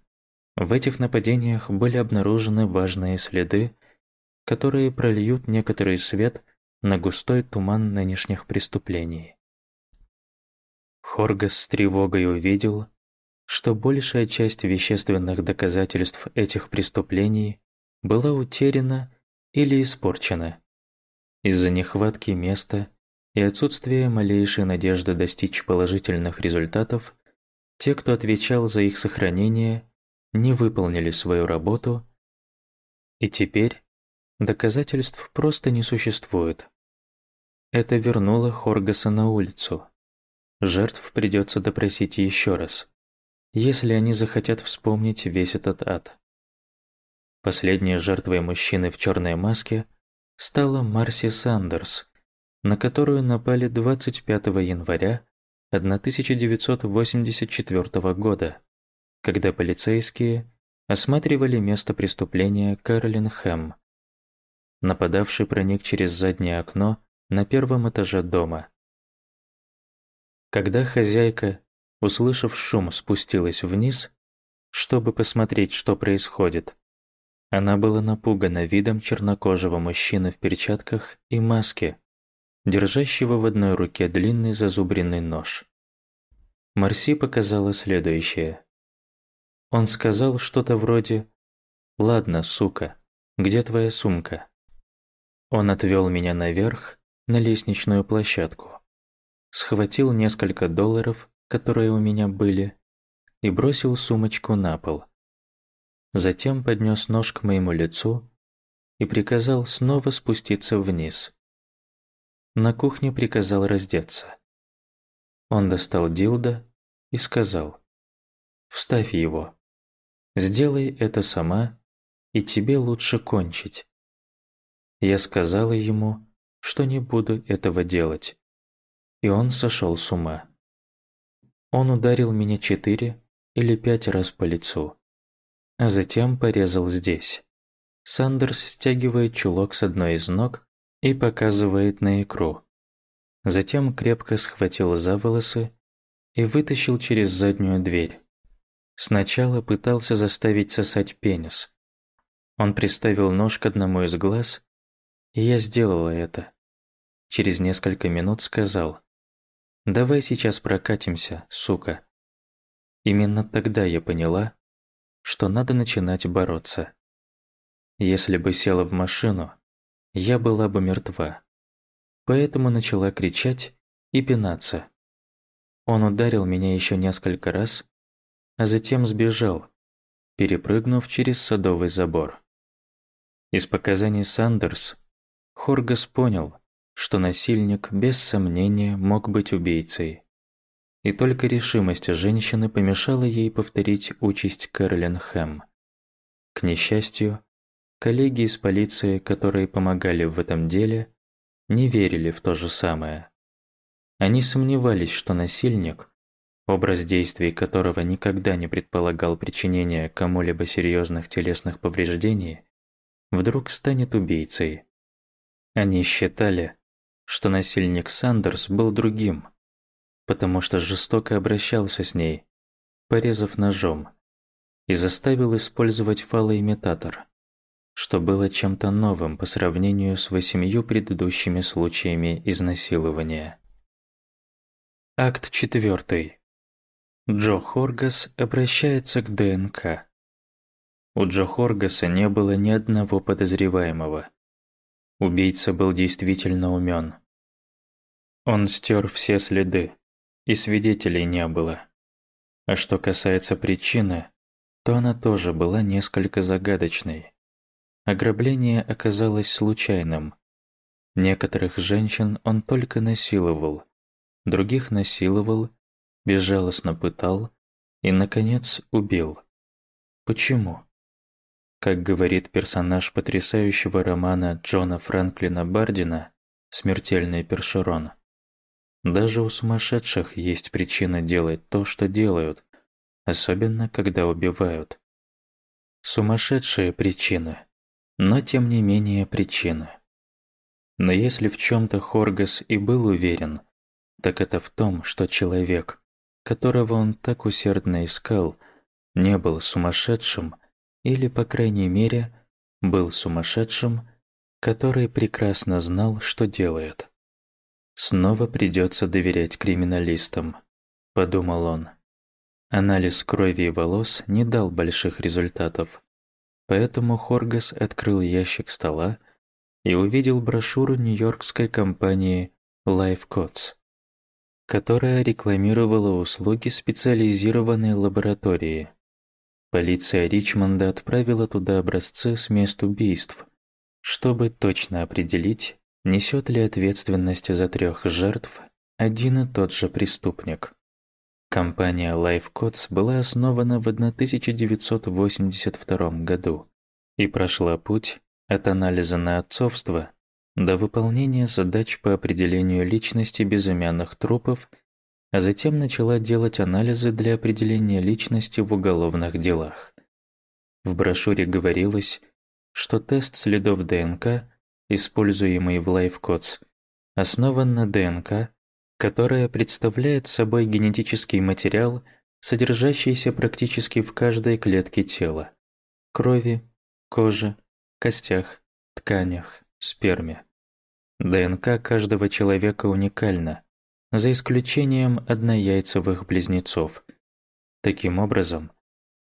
в этих нападениях были обнаружены важные следы, которые прольют некоторый свет на густой туман нынешних преступлений. Хоргас с тревогой увидел, что большая часть вещественных доказательств этих преступлений была утеряна или испорчена из-за нехватки места и отсутствия малейшей надежды достичь положительных результатов, те, кто отвечал за их сохранение, не выполнили свою работу, и теперь доказательств просто не существует. Это вернуло Хоргаса на улицу. Жертв придется допросить еще раз если они захотят вспомнить весь этот ад. Последней жертвой мужчины в черной маске стала Марси Сандерс, на которую напали 25 января 1984 года, когда полицейские осматривали место преступления Кэролин Хэм. Нападавший проник через заднее окно на первом этаже дома. Когда хозяйка, услышав шум, спустилась вниз, чтобы посмотреть, что происходит, она была напугана видом чернокожего мужчины в перчатках и маске, держащего в одной руке длинный зазубренный нож. Марси показала следующее. Он сказал что-то вроде «Ладно, сука, где твоя сумка?» Он отвел меня наверх, на лестничную площадку, схватил несколько долларов, которые у меня были, и бросил сумочку на пол. Затем поднес нож к моему лицу и приказал снова спуститься вниз. На кухне приказал раздеться. Он достал дилдо и сказал, «Вставь его. Сделай это сама, и тебе лучше кончить». Я сказала ему, что не буду этого делать. И он сошел с ума. Он ударил меня четыре или пять раз по лицу, а затем порезал здесь. Сандерс стягивает чулок с одной из ног и показывает на икру. Затем крепко схватил за волосы и вытащил через заднюю дверь. Сначала пытался заставить сосать пенис. Он приставил нож к одному из глаз, и я сделала это. Через несколько минут сказал, «Давай сейчас прокатимся, сука». Именно тогда я поняла, что надо начинать бороться. Если бы села в машину, я была бы мертва. Поэтому начала кричать и пинаться. Он ударил меня еще несколько раз, а затем сбежал, перепрыгнув через садовый забор. Из показаний Сандерс Хоргас понял, что насильник без сомнения мог быть убийцей. И только решимость женщины помешала ей повторить участь Кэролин Хэм. К несчастью, Коллеги из полиции, которые помогали в этом деле, не верили в то же самое. Они сомневались, что насильник, образ действий которого никогда не предполагал причинения кому-либо серьезных телесных повреждений, вдруг станет убийцей. Они считали, что насильник Сандерс был другим, потому что жестоко обращался с ней, порезав ножом, и заставил использовать фалоимитатор что было чем-то новым по сравнению с восемью предыдущими случаями изнасилования. Акт 4. Джо Хоргас обращается к ДНК. У Джо Хоргаса не было ни одного подозреваемого. Убийца был действительно умен. Он стер все следы, и свидетелей не было. А что касается причины, то она тоже была несколько загадочной. Ограбление оказалось случайным. Некоторых женщин он только насиловал, других насиловал, безжалостно пытал и, наконец, убил. Почему? Как говорит персонаж потрясающего романа Джона Франклина Бардина «Смертельный першерон», даже у сумасшедших есть причина делать то, что делают, особенно когда убивают. Сумасшедшие причины но тем не менее причины. Но если в чем-то Хоргас и был уверен, так это в том, что человек, которого он так усердно искал, не был сумасшедшим или, по крайней мере, был сумасшедшим, который прекрасно знал, что делает. «Снова придется доверять криминалистам», — подумал он. Анализ крови и волос не дал больших результатов. Поэтому Хоргас открыл ящик стола и увидел брошюру нью-йоркской компании Lifecodes, которая рекламировала услуги специализированной лаборатории. Полиция Ричмонда отправила туда образцы с мест убийств, чтобы точно определить, несет ли ответственность за трех жертв один и тот же преступник. Компания Lifecodes была основана в 1982 году и прошла путь от анализа на отцовство до выполнения задач по определению личности безымянных трупов а затем начала делать анализы для определения личности в уголовных делах. В брошюре говорилось, что тест следов ДНК, используемый в LifeCodes, основан на ДНК, которая представляет собой генетический материал, содержащийся практически в каждой клетке тела – крови, коже, костях, тканях, сперме. ДНК каждого человека уникальна, за исключением однояйцевых близнецов. Таким образом,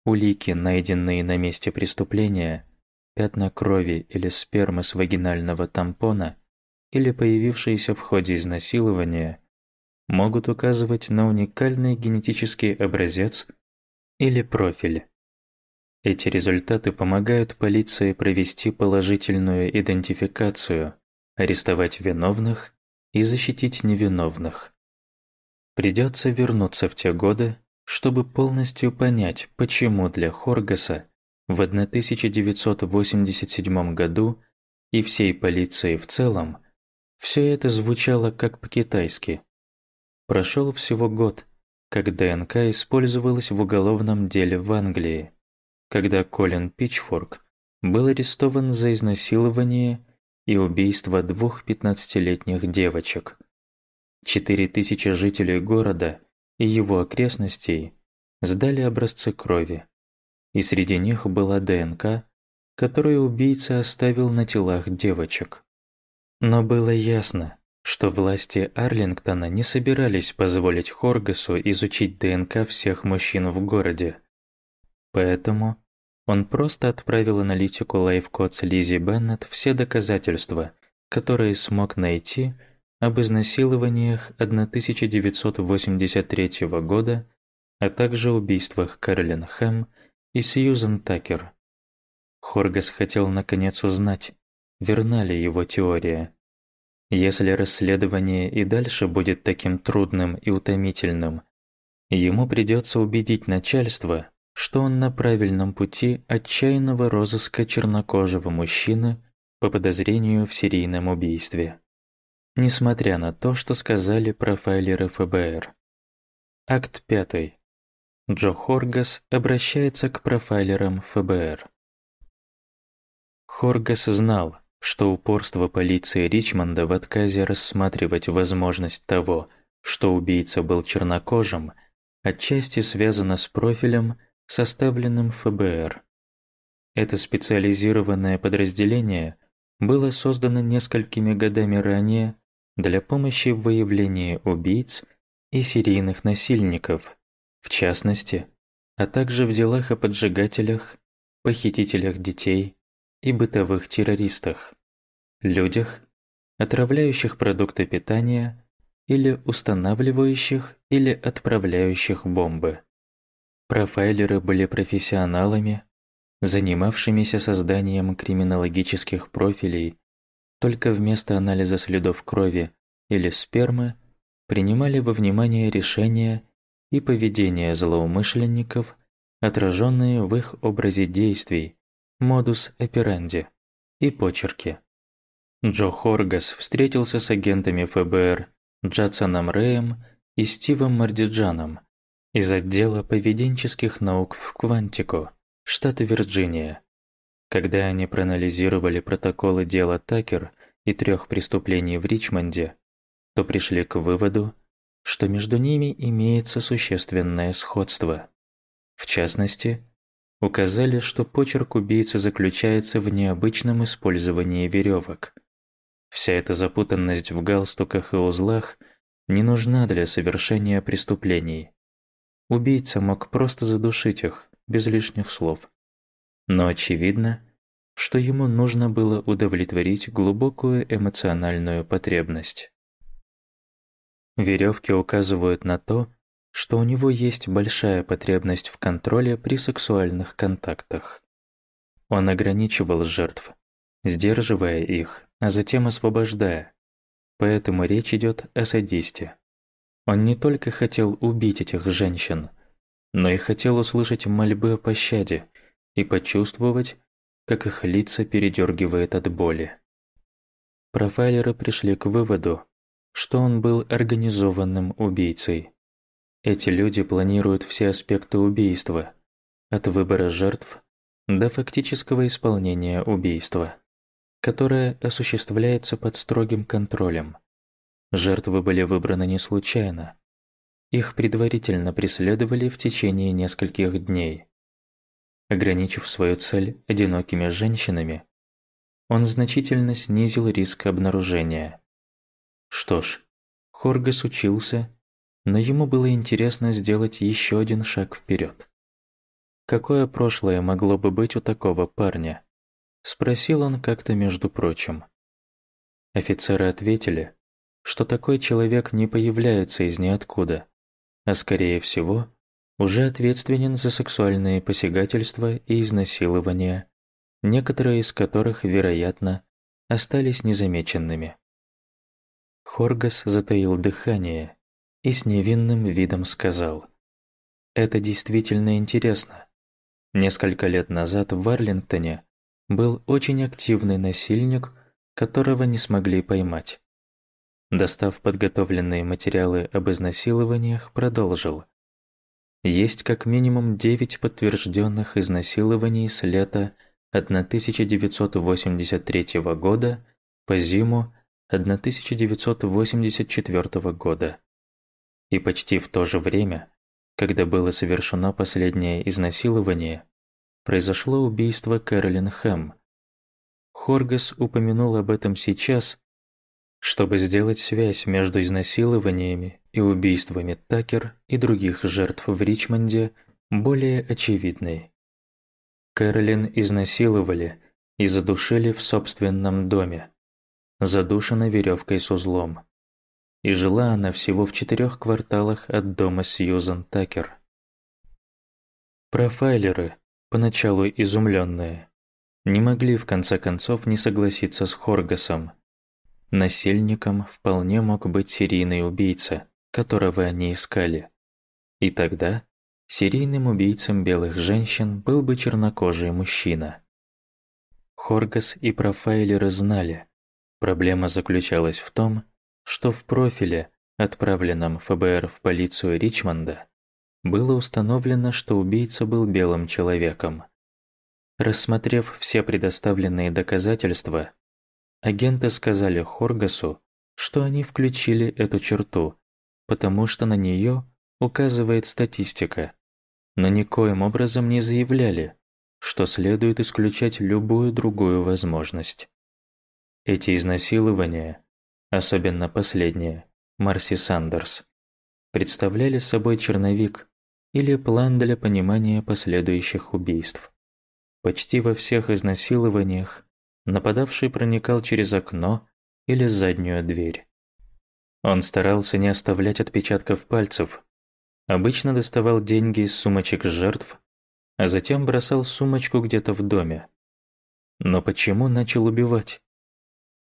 улики, найденные на месте преступления, пятна крови или спермы с вагинального тампона или появившиеся в ходе изнасилования, могут указывать на уникальный генетический образец или профиль. Эти результаты помогают полиции провести положительную идентификацию, арестовать виновных и защитить невиновных. Придется вернуться в те годы, чтобы полностью понять, почему для Хоргаса в 1987 году и всей полиции в целом все это звучало как по-китайски. Прошел всего год, как ДНК использовалась в уголовном деле в Англии, когда Колин Пичфорк был арестован за изнасилование и убийство двух 15-летних девочек. Четыре тысячи жителей города и его окрестностей сдали образцы крови, и среди них была ДНК, которую убийца оставил на телах девочек. Но было ясно, что власти Арлингтона не собирались позволить Хоргасу изучить ДНК всех мужчин в городе. Поэтому он просто отправил аналитику Lifecodes Лизи Беннет все доказательства, которые смог найти об изнасилованиях 1983 года, а также убийствах Кэролин Хэм и Сьюзен Такер. Хоргас хотел наконец узнать, верна ли его теория. Если расследование и дальше будет таким трудным и утомительным, ему придется убедить начальство, что он на правильном пути отчаянного розыска чернокожего мужчины по подозрению в серийном убийстве несмотря на то, что сказали профайлеры ФБР. Акт 5. Джо Хоргас обращается к профайлерам ФБР. Хоргас знал, что упорство полиции Ричмонда в отказе рассматривать возможность того, что убийца был чернокожим, отчасти связано с профилем, составленным ФБР. Это специализированное подразделение было создано несколькими годами ранее для помощи в выявлении убийц и серийных насильников, в частности, а также в делах о поджигателях, похитителях детей и бытовых террористах, людях, отравляющих продукты питания или устанавливающих или отправляющих бомбы. Профайлеры были профессионалами, занимавшимися созданием криминологических профилей только вместо анализа следов крови или спермы принимали во внимание решения и поведение злоумышленников, отраженные в их образе действий, модус операнди и почерки. Джо Хоргас встретился с агентами ФБР Джадсоном Рэем и Стивом Мардиджаном из отдела поведенческих наук в Квантико, штат Вирджиния. Когда они проанализировали протоколы дела Такер и трех преступлений в Ричмонде, то пришли к выводу, что между ними имеется существенное сходство. В частности, указали, что почерк убийцы заключается в необычном использовании веревок. Вся эта запутанность в галстуках и узлах не нужна для совершения преступлений. Убийца мог просто задушить их, без лишних слов. Но очевидно, что ему нужно было удовлетворить глубокую эмоциональную потребность. Веревки указывают на то, что у него есть большая потребность в контроле при сексуальных контактах. Он ограничивал жертв, сдерживая их, а затем освобождая. Поэтому речь идет о садисте. Он не только хотел убить этих женщин, но и хотел услышать мольбы о пощаде и почувствовать, как их лица передергивает от боли. Профайлеры пришли к выводу, что он был организованным убийцей. Эти люди планируют все аспекты убийства, от выбора жертв до фактического исполнения убийства, которое осуществляется под строгим контролем. Жертвы были выбраны не случайно. Их предварительно преследовали в течение нескольких дней. Ограничив свою цель одинокими женщинами, он значительно снизил риск обнаружения. Что ж, Хоргас учился, но ему было интересно сделать еще один шаг вперед. Какое прошлое могло бы быть у такого парня? Спросил он как-то между прочим. Офицеры ответили, что такой человек не появляется из ниоткуда, а скорее всего, уже ответственен за сексуальные посягательства и изнасилования, некоторые из которых, вероятно, остались незамеченными. Хоргас затаил дыхание и с невинным видом сказал: "Это действительно интересно. Несколько лет назад в Варлингтоне был очень активный насильник, которого не смогли поймать. Достав подготовленные материалы об изнасилованиях, продолжил: есть как минимум девять подтвержденных изнасилований с лета 1983 года по зиму 1984 года. И почти в то же время, когда было совершено последнее изнасилование, произошло убийство Кэролин Хэм. Хоргас упомянул об этом сейчас, чтобы сделать связь между изнасилованиями и убийствами Такер и других жертв в Ричмонде более очевидной. Кэролин изнасиловали и задушили в собственном доме, задушена веревкой с узлом. И жила она всего в четырех кварталах от дома Сьюзан Такер. Профайлеры, поначалу изумленные, не могли в конце концов не согласиться с Хоргасом – Насильником вполне мог быть серийный убийца, которого они искали. И тогда серийным убийцем белых женщин был бы чернокожий мужчина. Хоргас и профайлеры знали, проблема заключалась в том, что в профиле, отправленном ФБР в полицию Ричмонда, было установлено, что убийца был белым человеком. Рассмотрев все предоставленные доказательства, Агенты сказали Хоргасу, что они включили эту черту, потому что на нее указывает статистика, но никоим образом не заявляли, что следует исключать любую другую возможность. Эти изнасилования, особенно последнее, Марси Сандерс, представляли собой черновик или план для понимания последующих убийств. Почти во всех изнасилованиях Нападавший проникал через окно или заднюю дверь. Он старался не оставлять отпечатков пальцев. Обычно доставал деньги из сумочек жертв, а затем бросал сумочку где-то в доме. Но почему начал убивать?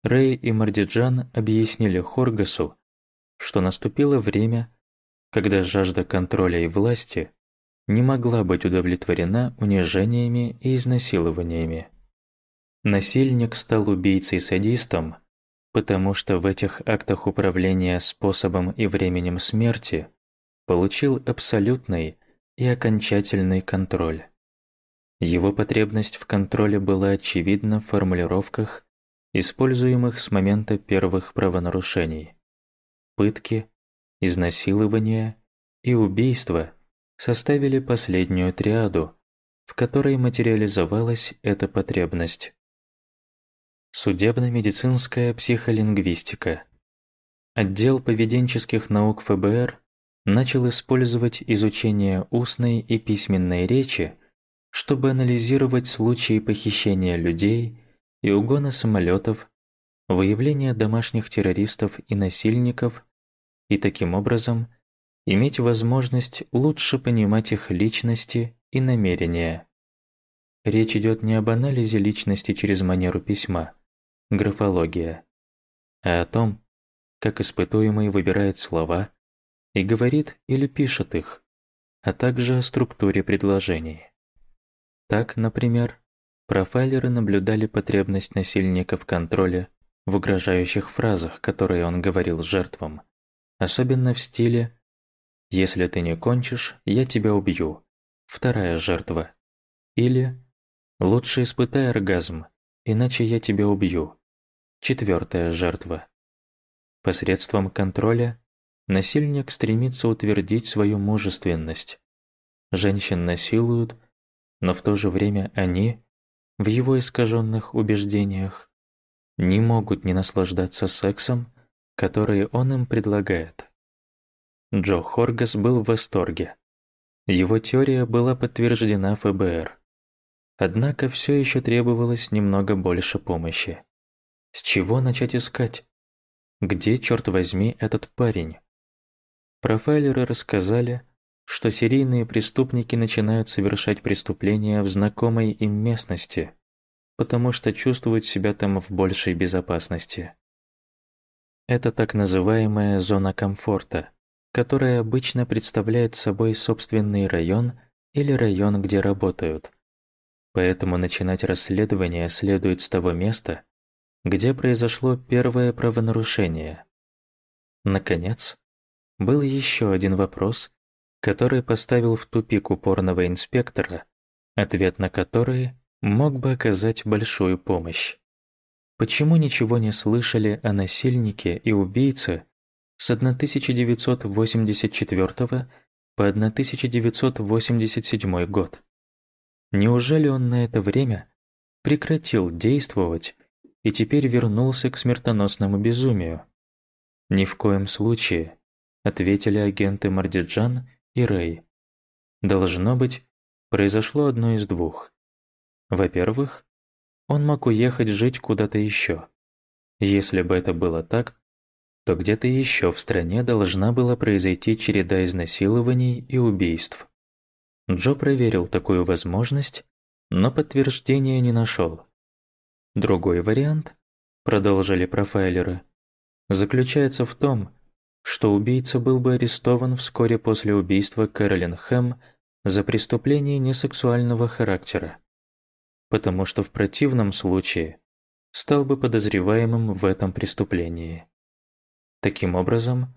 Рэй и Мардиджан объяснили Хоргасу, что наступило время, когда жажда контроля и власти не могла быть удовлетворена унижениями и изнасилованиями. Насильник стал убийцей-садистом, потому что в этих актах управления способом и временем смерти получил абсолютный и окончательный контроль. Его потребность в контроле была очевидна в формулировках, используемых с момента первых правонарушений. Пытки, изнасилования и убийства составили последнюю триаду, в которой материализовалась эта потребность. Судебно-медицинская психолингвистика. Отдел поведенческих наук ФБР начал использовать изучение устной и письменной речи, чтобы анализировать случаи похищения людей и угона самолетов, выявления домашних террористов и насильников и таким образом иметь возможность лучше понимать их личности и намерения. Речь идет не об анализе личности через манеру письма, графология, а о том, как испытуемый выбирает слова и говорит или пишет их, а также о структуре предложений. Так, например, профайлеры наблюдали потребность насильника в контроле в угрожающих фразах, которые он говорил жертвам, особенно в стиле «Если ты не кончишь, я тебя убью». Вторая жертва. Или «Лучше испытай оргазм, иначе я тебя убью». Четвертая жертва. Посредством контроля насильник стремится утвердить свою мужественность. Женщин насилуют, но в то же время они, в его искаженных убеждениях, не могут не наслаждаться сексом, который он им предлагает. Джо Хоргас был в восторге. Его теория была подтверждена ФБР. Однако все еще требовалось немного больше помощи. С чего начать искать? Где, черт возьми, этот парень? Профайлеры рассказали, что серийные преступники начинают совершать преступления в знакомой им местности, потому что чувствуют себя там в большей безопасности. Это так называемая зона комфорта, которая обычно представляет собой собственный район или район, где работают. Поэтому начинать расследование следует с того места, где произошло первое правонарушение. Наконец, был еще один вопрос, который поставил в тупик упорного инспектора, ответ на который мог бы оказать большую помощь. Почему ничего не слышали о насильнике и убийце с 1984 по 1987 год? Неужели он на это время прекратил действовать и теперь вернулся к смертоносному безумию? Ни в коем случае, ответили агенты Мардиджан и Рэй. Должно быть, произошло одно из двух. Во-первых, он мог уехать жить куда-то еще. Если бы это было так, то где-то еще в стране должна была произойти череда изнасилований и убийств. Джо проверил такую возможность, но подтверждения не нашел. Другой вариант, продолжили профайлеры, заключается в том, что убийца был бы арестован вскоре после убийства Кэролин Хэм за преступление несексуального характера потому что в противном случае стал бы подозреваемым в этом преступлении. Таким образом,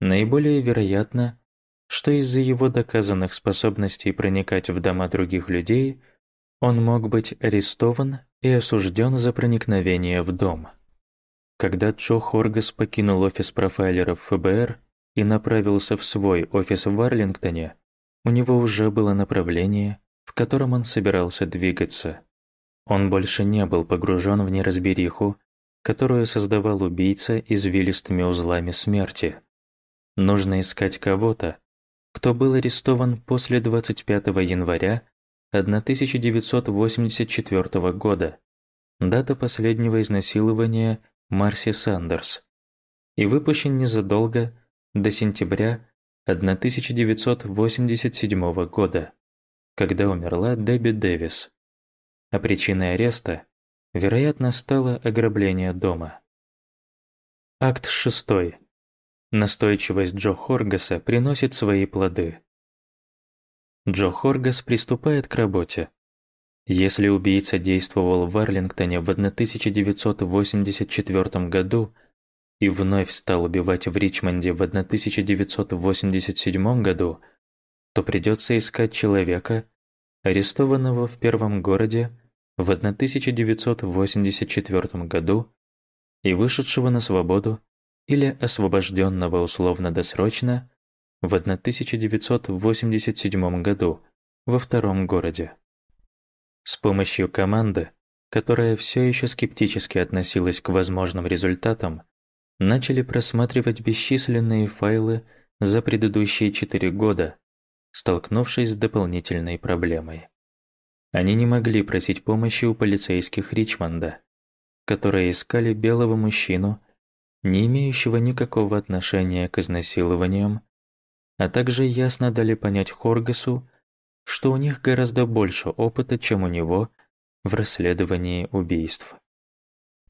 наиболее вероятно, что из-за его доказанных способностей проникать в дома других людей он мог быть арестован и осужден за проникновение в дом. Когда Джо Хоргас покинул офис профайлеров ФБР и направился в свой офис в Арлингтоне, у него уже было направление, в котором он собирался двигаться. Он больше не был погружен в неразбериху, которую создавал убийца извилистыми узлами смерти. Нужно искать кого-то, кто был арестован после 25 января 1984 года, дата последнего изнасилования Марси Сандерс, и выпущен незадолго до сентября 1987 года, когда умерла Дебби Дэвис а причиной ареста, вероятно, стало ограбление дома. Акт 6. Настойчивость Джо Хоргаса приносит свои плоды. Джо Хоргас приступает к работе. Если убийца действовал в Арлингтоне в 1984 году и вновь стал убивать в Ричмонде в 1987 году, то придется искать человека, арестованного в первом городе в 1984 году и вышедшего на свободу или освобожденного условно-досрочно в 1987 году во втором городе. С помощью команды, которая все еще скептически относилась к возможным результатам, начали просматривать бесчисленные файлы за предыдущие четыре года, столкнувшись с дополнительной проблемой. Они не могли просить помощи у полицейских Ричмонда, которые искали белого мужчину, не имеющего никакого отношения к изнасилованиям, а также ясно дали понять Хоргасу, что у них гораздо больше опыта, чем у него в расследовании убийств.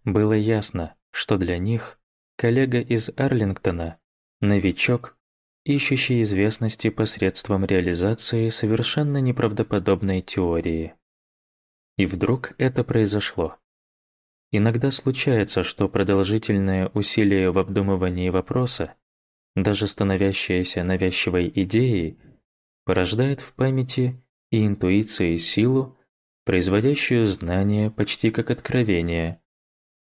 Было ясно, что для них коллега из Арлингтона, новичок, ищущий известности посредством реализации совершенно неправдоподобной теории. И вдруг это произошло. Иногда случается, что продолжительное усилие в обдумывании вопроса даже становящаяся навязчивой идеей, порождает в памяти и интуиции силу, производящую знание почти как откровение,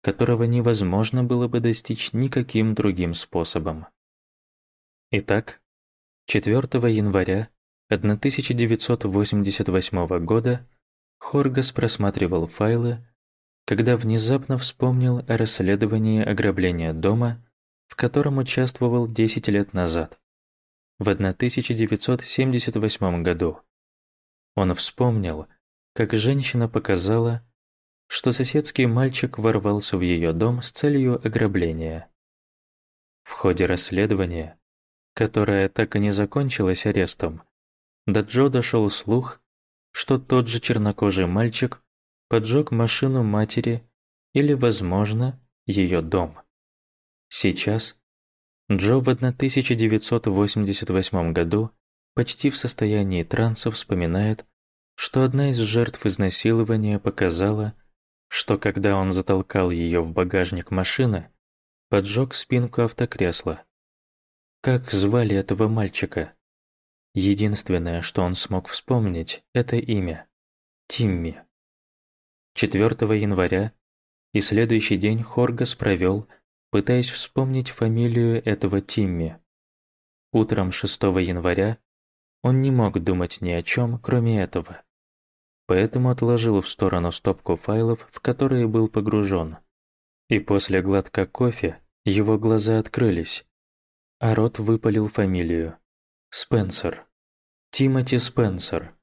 которого невозможно было бы достичь никаким другим способом. Итак, 4 января 1988 года Хоргас просматривал файлы, когда внезапно вспомнил о расследовании ограбления дома, в котором участвовал 10 лет назад, в 1978 году. Он вспомнил, как женщина показала, что соседский мальчик ворвался в ее дом с целью ограбления. В ходе расследования, которое так и не закончилось арестом, до Джо дошел слух, что тот же чернокожий мальчик поджег машину матери или, возможно, ее дом. Сейчас Джо в 1988 году почти в состоянии транса вспоминает, что одна из жертв изнасилования показала, что когда он затолкал ее в багажник машины, поджег спинку автокресла. Как звали этого мальчика? Единственное, что он смог вспомнить, это имя – Тимми. 4 января и следующий день Хоргас провел, пытаясь вспомнить фамилию этого Тимми. Утром 6 января он не мог думать ни о чем, кроме этого поэтому отложил в сторону стопку файлов, в которые был погружен. И после глотка кофе его глаза открылись, а рот выпалил фамилию. Спенсер. Тимоти Спенсер.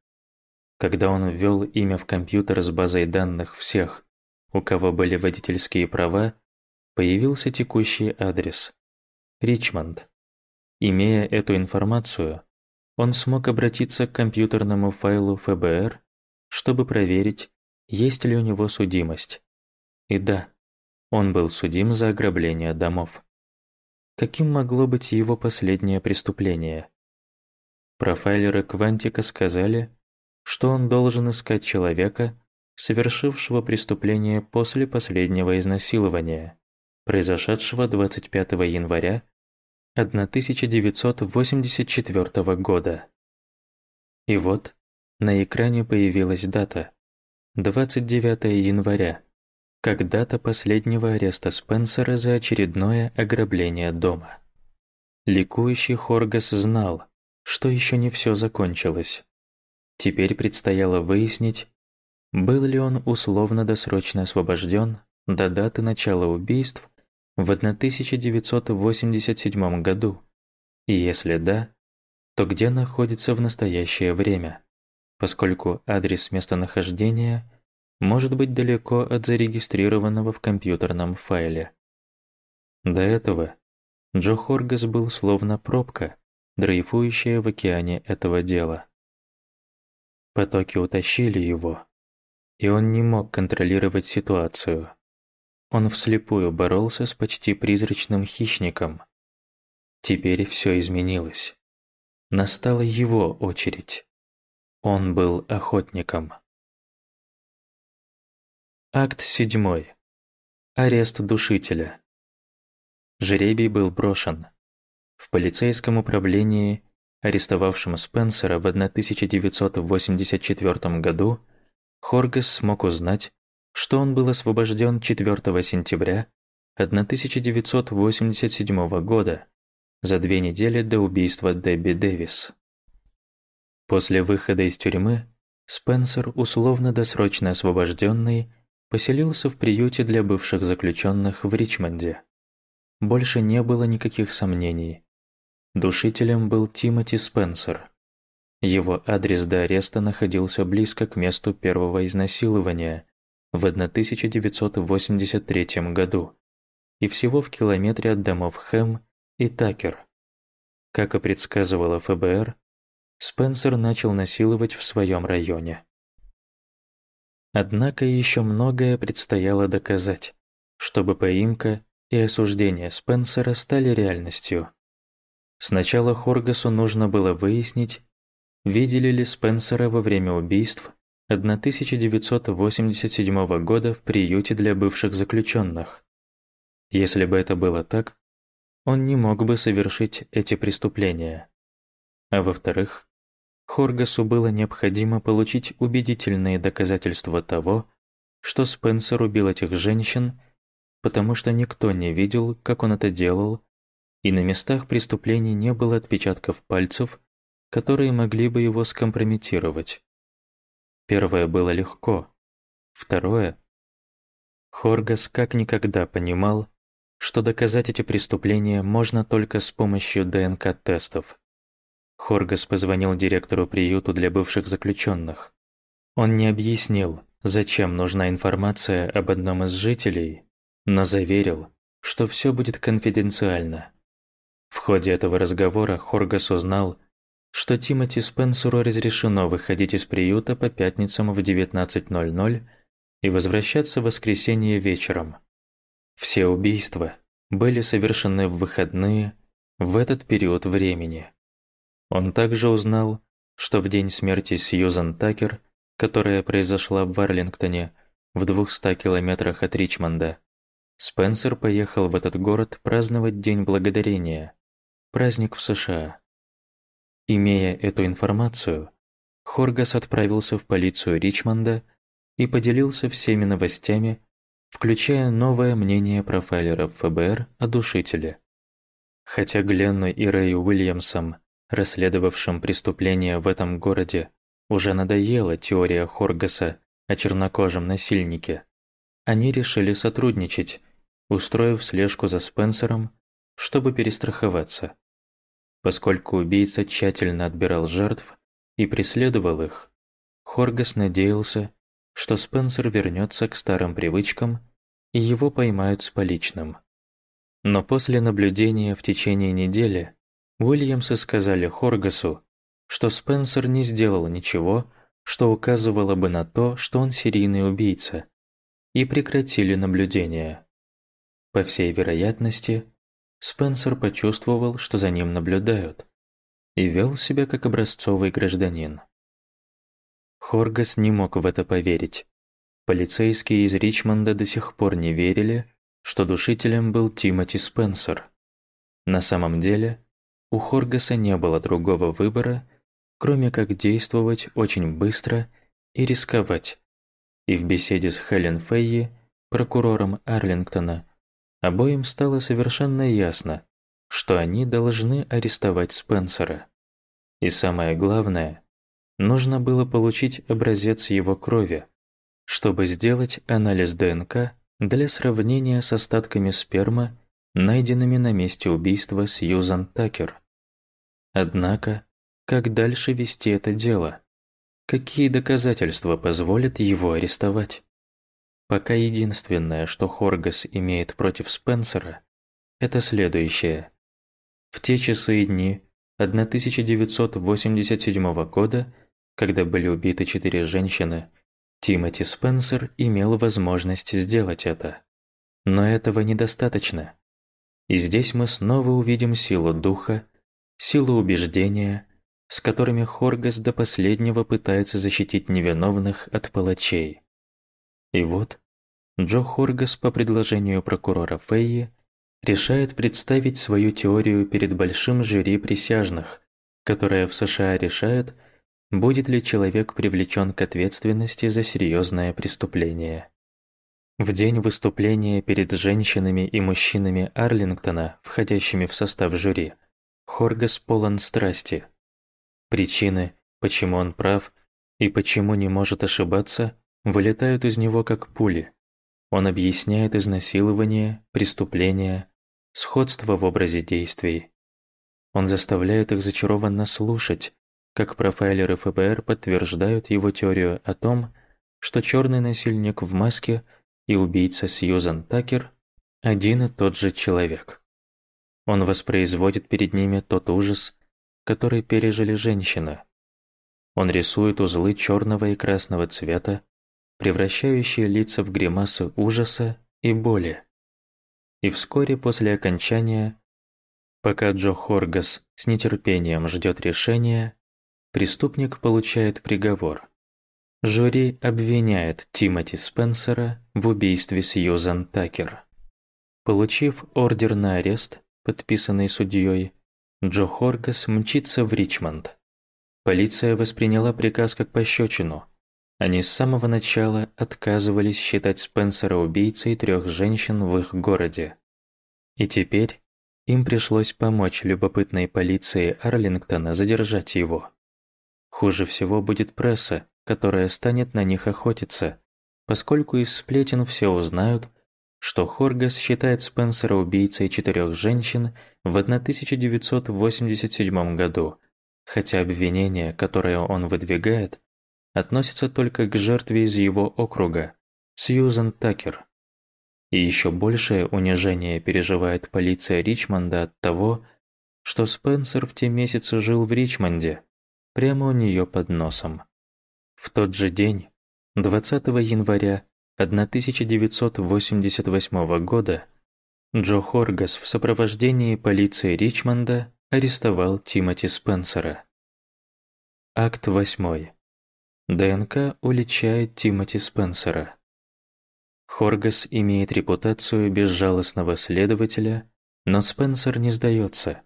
Когда он ввел имя в компьютер с базой данных всех, у кого были водительские права, появился текущий адрес. Ричмонд. Имея эту информацию, он смог обратиться к компьютерному файлу ФБР чтобы проверить, есть ли у него судимость. И да, он был судим за ограбление домов. Каким могло быть его последнее преступление? Профайлеры Квантика сказали, что он должен искать человека, совершившего преступление после последнего изнасилования, произошедшего 25 января 1984 года. И вот, на экране появилась дата – 29 января, как дата последнего ареста Спенсера за очередное ограбление дома. Ликующий Хоргас знал, что еще не все закончилось. Теперь предстояло выяснить, был ли он условно-досрочно освобожден до даты начала убийств в 1987 году, и если да, то где находится в настоящее время поскольку адрес местонахождения может быть далеко от зарегистрированного в компьютерном файле. До этого Джо Хоргас был словно пробка, дрейфующая в океане этого дела. Потоки утащили его, и он не мог контролировать ситуацию. Он вслепую боролся с почти призрачным хищником. Теперь все изменилось. Настала его очередь. Он был охотником. Акт седьмой. Арест душителя. Жребий был брошен. В полицейском управлении, арестовавшем Спенсера в 1984 году, Хоргас смог узнать, что он был освобожден 4 сентября 1987 года, за две недели до убийства Дебби Дэвис. После выхода из тюрьмы Спенсер, условно-досрочно освобожденный, поселился в приюте для бывших заключенных в Ричмонде. Больше не было никаких сомнений. Душителем был Тимоти Спенсер. Его адрес до ареста находился близко к месту первого изнасилования в 1983 году и всего в километре от домов Хэм и Такер. Как и предсказывало ФБР, Спенсер начал насиловать в своем районе. Однако еще многое предстояло доказать, чтобы поимка и осуждение Спенсера стали реальностью. Сначала Хоргасу нужно было выяснить, видели ли Спенсера во время убийств 1987 года в приюте для бывших заключенных. Если бы это было так, он не мог бы совершить эти преступления. А во-вторых, Хоргасу было необходимо получить убедительные доказательства того, что Спенсер убил этих женщин, потому что никто не видел, как он это делал, и на местах преступлений не было отпечатков пальцев, которые могли бы его скомпрометировать. Первое было легко. Второе. Хоргас как никогда понимал, что доказать эти преступления можно только с помощью ДНК-тестов. Хоргас позвонил директору приюту для бывших заключенных. Он не объяснил, зачем нужна информация об одном из жителей, но заверил, что все будет конфиденциально. В ходе этого разговора Хоргас узнал, что Тимоти Спенсеру разрешено выходить из приюта по пятницам в 19.00 и возвращаться в воскресенье вечером. Все убийства были совершены в выходные в этот период времени. Он также узнал, что в день смерти Сьюзан Такер, которая произошла в Варлингтоне, в 200 километрах от Ричмонда, Спенсер поехал в этот город праздновать День Благодарения, праздник в США. Имея эту информацию, Хоргас отправился в полицию Ричмонда и поделился всеми новостями, включая новое мнение профайлеров ФБР о душителе. Хотя Гленну и Рэю Уильямсам, расследовавшим преступления в этом городе, уже надоела теория Хоргаса о чернокожем насильнике, они решили сотрудничать, устроив слежку за Спенсером, чтобы перестраховаться. Поскольку убийца тщательно отбирал жертв и преследовал их, Хоргас надеялся, что Спенсер вернется к старым привычкам и его поймают с поличным. Но после наблюдения в течение недели Уильямсы сказали Хоргасу, что Спенсер не сделал ничего, что указывало бы на то, что он серийный убийца, и прекратили наблюдение. По всей вероятности, Спенсер почувствовал, что за ним наблюдают, и вел себя как образцовый гражданин. Хоргас не мог в это поверить. Полицейские из Ричмонда до сих пор не верили, что душителем был Тимоти Спенсер. На самом деле, у Хоргаса не было другого выбора, кроме как действовать очень быстро и рисковать. И в беседе с Хелен Фейи, прокурором Арлингтона, Обоим стало совершенно ясно, что они должны арестовать Спенсера. И самое главное, нужно было получить образец его крови, чтобы сделать анализ ДНК для сравнения с остатками спермы, найденными на месте убийства Сьюзан Такер. Однако, как дальше вести это дело? Какие доказательства позволят его арестовать? Пока единственное, что Хоргас имеет против Спенсера, это следующее. В те часы и дни 1987 года, когда были убиты четыре женщины, Тимоти Спенсер имел возможность сделать это. Но этого недостаточно. И здесь мы снова увидим силу духа, силу убеждения, с которыми Хоргас до последнего пытается защитить невиновных от палачей. И вот, Джо Хоргас по предложению прокурора Фейи решает представить свою теорию перед большим жюри присяжных, которое в США решает, будет ли человек привлечен к ответственности за серьезное преступление. В день выступления перед женщинами и мужчинами Арлингтона, входящими в состав жюри, Хоргас полон страсти. Причины, почему он прав и почему не может ошибаться, вылетают из него как пули. Он объясняет изнасилование, преступления, сходство в образе действий. Он заставляет их зачарованно слушать, как профайлеры ФБР подтверждают его теорию о том, что черный насильник в маске и убийца Сьюзан Такер – один и тот же человек. Он воспроизводит перед ними тот ужас, который пережили женщины. Он рисует узлы черного и красного цвета, превращающие лица в гримасы ужаса и боли. И вскоре после окончания, пока Джо Хоргас с нетерпением ждет решения, преступник получает приговор. Жюри обвиняет Тимоти Спенсера в убийстве Сьюзан Такер. Получив ордер на арест, подписанный судьей, Джо Хоргас мчится в Ричмонд. Полиция восприняла приказ как пощечину. Они с самого начала отказывались считать Спенсера убийцей трех женщин в их городе. И теперь им пришлось помочь любопытной полиции Арлингтона задержать его. Хуже всего будет пресса, которая станет на них охотиться, поскольку из сплетен все узнают, что Хоргас считает Спенсера убийцей четырех женщин в 1987 году, хотя обвинения, которые он выдвигает, относятся только к жертве из его округа, Сьюзен Такер. И еще большее унижение переживает полиция Ричмонда от того, что Спенсер в те месяцы жил в Ричмонде, прямо у нее под носом. В тот же день, 20 января 1988 года, Джо Хоргас в сопровождении полиции Ричмонда арестовал Тимоти Спенсера. Акт 8. ДНК уличает Тимоти Спенсера. Хоргас имеет репутацию безжалостного следователя, но Спенсер не сдается.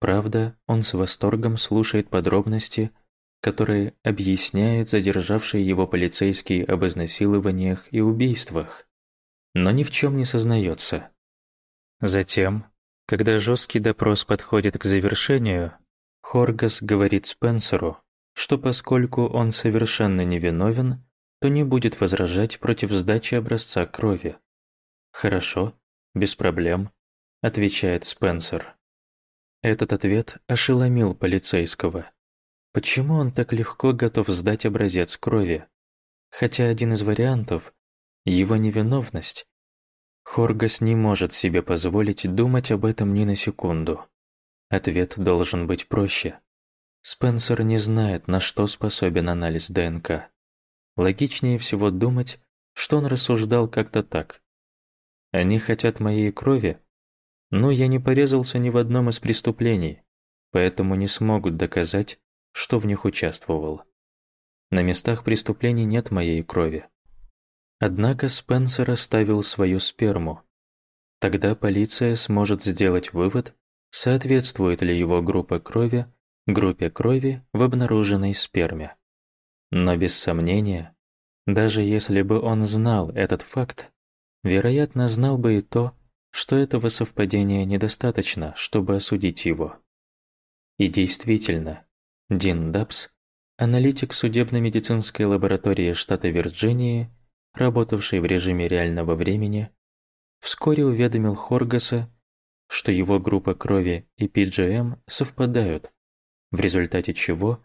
Правда, он с восторгом слушает подробности, которые объясняет задержавший его полицейский об изнасилованиях и убийствах, но ни в чем не сознается. Затем, когда жесткий допрос подходит к завершению, Хоргас говорит Спенсеру, что поскольку он совершенно невиновен, то не будет возражать против сдачи образца крови. «Хорошо, без проблем», — отвечает Спенсер. Этот ответ ошеломил полицейского. Почему он так легко готов сдать образец крови? Хотя один из вариантов — его невиновность. Хоргас не может себе позволить думать об этом ни на секунду. Ответ должен быть проще. Спенсер не знает, на что способен анализ ДНК. Логичнее всего думать, что он рассуждал как-то так. Они хотят моей крови, но я не порезался ни в одном из преступлений, поэтому не смогут доказать, что в них участвовал. На местах преступлений нет моей крови. Однако Спенсер оставил свою сперму. Тогда полиция сможет сделать вывод, соответствует ли его группа крови группе крови в обнаруженной сперме. Но без сомнения, даже если бы он знал этот факт, вероятно, знал бы и то, что этого совпадения недостаточно, чтобы осудить его. И действительно, Дин Дабс, аналитик судебно-медицинской лаборатории штата Вирджинии, работавший в режиме реального времени, вскоре уведомил Хоргаса, что его группа крови и PGM совпадают, в результате чего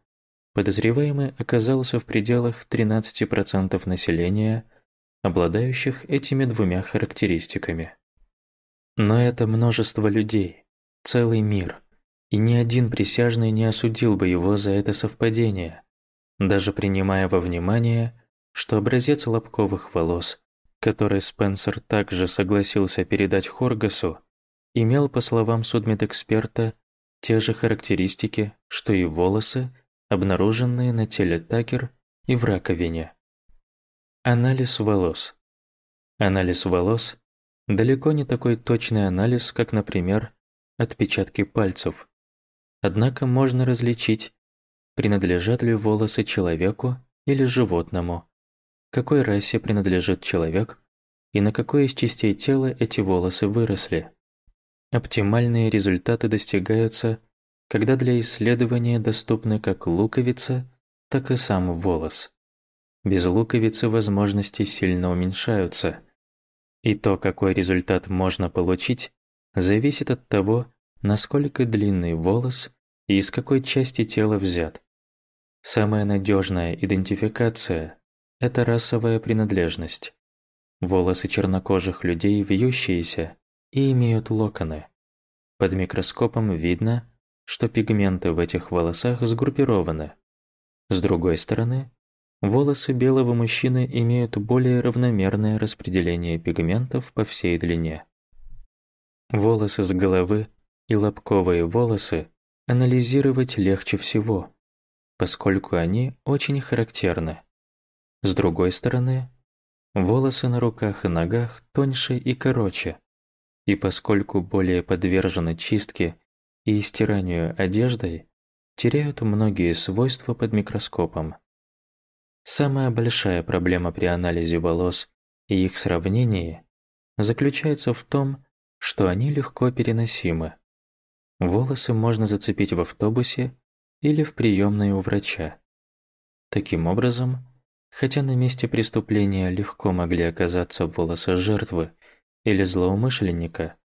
подозреваемый оказался в пределах 13% населения, обладающих этими двумя характеристиками. Но это множество людей, целый мир, и ни один присяжный не осудил бы его за это совпадение, даже принимая во внимание, что образец лобковых волос, который Спенсер также согласился передать Хоргасу, имел, по словам судмедэксперта, те же характеристики, что и волосы, обнаруженные на теле Такер и в раковине. Анализ волос. Анализ волос – далеко не такой точный анализ, как, например, отпечатки пальцев. Однако можно различить, принадлежат ли волосы человеку или животному, какой расе принадлежит человек и на какой из частей тела эти волосы выросли. Оптимальные результаты достигаются, когда для исследования доступны как луковица, так и сам волос. Без луковицы возможности сильно уменьшаются, и то, какой результат можно получить, зависит от того, насколько длинный волос и из какой части тела взят. Самая надежная идентификация – это расовая принадлежность. Волосы чернокожих людей вьющиеся и имеют локоны. Под микроскопом видно, что пигменты в этих волосах сгруппированы. С другой стороны, волосы белого мужчины имеют более равномерное распределение пигментов по всей длине. Волосы с головы и лобковые волосы анализировать легче всего, поскольку они очень характерны. С другой стороны, волосы на руках и ногах тоньше и короче, и поскольку более подвержены чистке и стиранию одеждой, теряют многие свойства под микроскопом. Самая большая проблема при анализе волос и их сравнении заключается в том, что они легко переносимы. Волосы можно зацепить в автобусе или в приемной у врача. Таким образом, хотя на месте преступления легко могли оказаться волосы жертвы или злоумышленника,